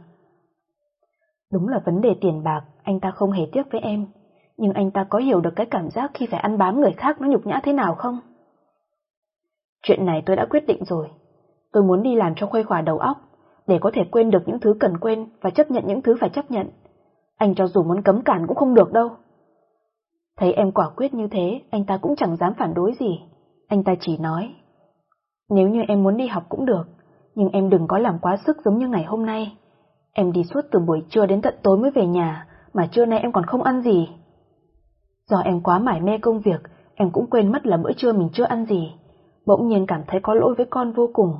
Đúng là vấn đề tiền bạc, anh ta không hề tiếc với em, nhưng anh ta có hiểu được cái cảm giác khi phải ăn bám người khác nó nhục nhã thế nào không? Chuyện này tôi đã quyết định rồi. Tôi muốn đi làm cho khuây khỏa đầu óc, để có thể quên được những thứ cần quên và chấp nhận những thứ phải chấp nhận. Anh cho dù muốn cấm cản cũng không được đâu. Thấy em quả quyết như thế, anh ta cũng chẳng dám phản đối gì. Anh ta chỉ nói. Nếu như em muốn đi học cũng được, nhưng em đừng có làm quá sức giống như ngày hôm nay. Em đi suốt từ buổi trưa đến tận tối mới về nhà, mà trưa nay em còn không ăn gì. Do em quá mải mê công việc, em cũng quên mất là bữa trưa mình chưa ăn gì. Bỗng nhiên cảm thấy có lỗi với con vô cùng.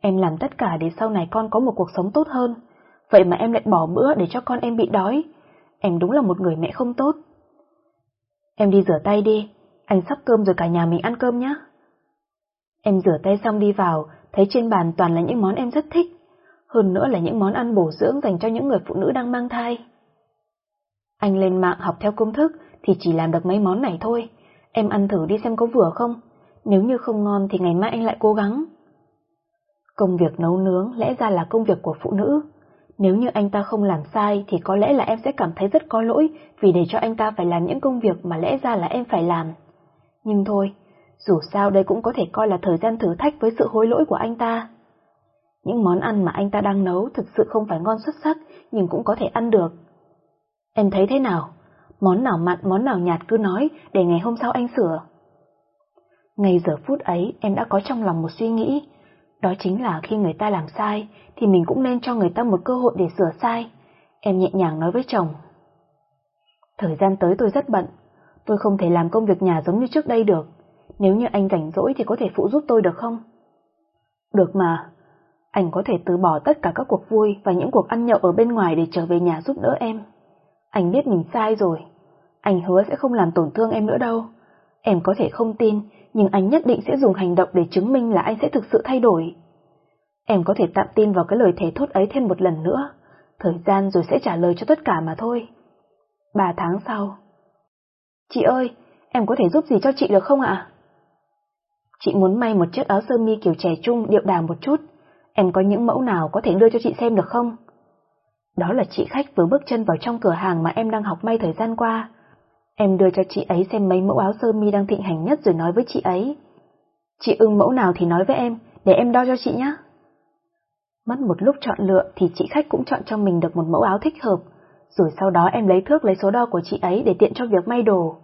Em làm tất cả để sau này con có một cuộc sống tốt hơn. Vậy mà em lại bỏ bữa để cho con em bị đói. Em đúng là một người mẹ không tốt. Em đi rửa tay đi, anh sắp cơm rồi cả nhà mình ăn cơm nhé. Em rửa tay xong đi vào, thấy trên bàn toàn là những món em rất thích. Hơn nữa là những món ăn bổ dưỡng dành cho những người phụ nữ đang mang thai. Anh lên mạng học theo công thức thì chỉ làm được mấy món này thôi. Em ăn thử đi xem có vừa không. Nếu như không ngon thì ngày mai anh lại cố gắng. Công việc nấu nướng lẽ ra là công việc của phụ nữ. Nếu như anh ta không làm sai thì có lẽ là em sẽ cảm thấy rất có lỗi vì để cho anh ta phải làm những công việc mà lẽ ra là em phải làm. Nhưng thôi, dù sao đây cũng có thể coi là thời gian thử thách với sự hối lỗi của anh ta. Những món ăn mà anh ta đang nấu thực sự không phải ngon xuất sắc nhưng cũng có thể ăn được. Em thấy thế nào? Món nào mặn, món nào nhạt cứ nói để ngày hôm sau anh sửa. Ngay giờ phút ấy em đã có trong lòng một suy nghĩ, đó chính là khi người ta làm sai thì mình cũng nên cho người ta một cơ hội để sửa sai. Em nhẹ nhàng nói với chồng. Thời gian tới tôi rất bận, tôi không thể làm công việc nhà giống như trước đây được. Nếu như anh rảnh rỗi thì có thể phụ giúp tôi được không? Được mà, anh có thể từ bỏ tất cả các cuộc vui và những cuộc ăn nhậu ở bên ngoài để trở về nhà giúp đỡ em. Anh biết mình sai rồi, anh hứa sẽ không làm tổn thương em nữa đâu. Em có thể không tin, nhưng anh nhất định sẽ dùng hành động để chứng minh là anh sẽ thực sự thay đổi. Em có thể tạm tin vào cái lời thề thốt ấy thêm một lần nữa, thời gian rồi sẽ trả lời cho tất cả mà thôi. Ba tháng sau. Chị ơi, em có thể giúp gì cho chị được không ạ? Chị muốn may một chiếc áo sơ mi kiểu trẻ trung điệu đà một chút, em có những mẫu nào có thể đưa cho chị xem được không? Đó là chị khách vừa bước chân vào trong cửa hàng mà em đang học may thời gian qua. Em đưa cho chị ấy xem mấy mẫu áo sơ mi đang thịnh hành nhất rồi nói với chị ấy. Chị ưng mẫu nào thì nói với em, để em đo cho chị nhé. Mất một lúc chọn lựa thì chị khách cũng chọn cho mình được một mẫu áo thích hợp, rồi sau đó em lấy thước lấy số đo của chị ấy để tiện cho việc may đồ.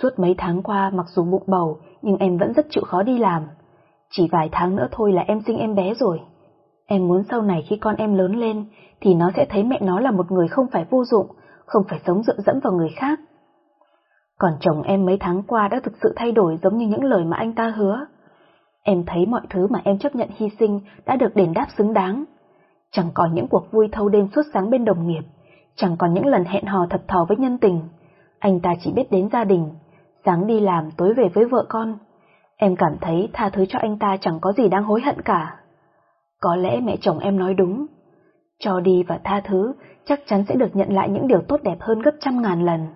Suốt mấy tháng qua mặc dù bụng bầu nhưng em vẫn rất chịu khó đi làm. Chỉ vài tháng nữa thôi là em sinh em bé rồi. Em muốn sau này khi con em lớn lên thì nó sẽ thấy mẹ nó là một người không phải vô dụng, không phải sống dựa dẫm vào người khác. Còn chồng em mấy tháng qua đã thực sự thay đổi giống như những lời mà anh ta hứa. Em thấy mọi thứ mà em chấp nhận hy sinh đã được đền đáp xứng đáng. Chẳng còn những cuộc vui thâu đêm suốt sáng bên đồng nghiệp, chẳng còn những lần hẹn hò thật thò với nhân tình. Anh ta chỉ biết đến gia đình, sáng đi làm tối về với vợ con. Em cảm thấy tha thứ cho anh ta chẳng có gì đáng hối hận cả. Có lẽ mẹ chồng em nói đúng. Cho đi và tha thứ chắc chắn sẽ được nhận lại những điều tốt đẹp hơn gấp trăm ngàn lần.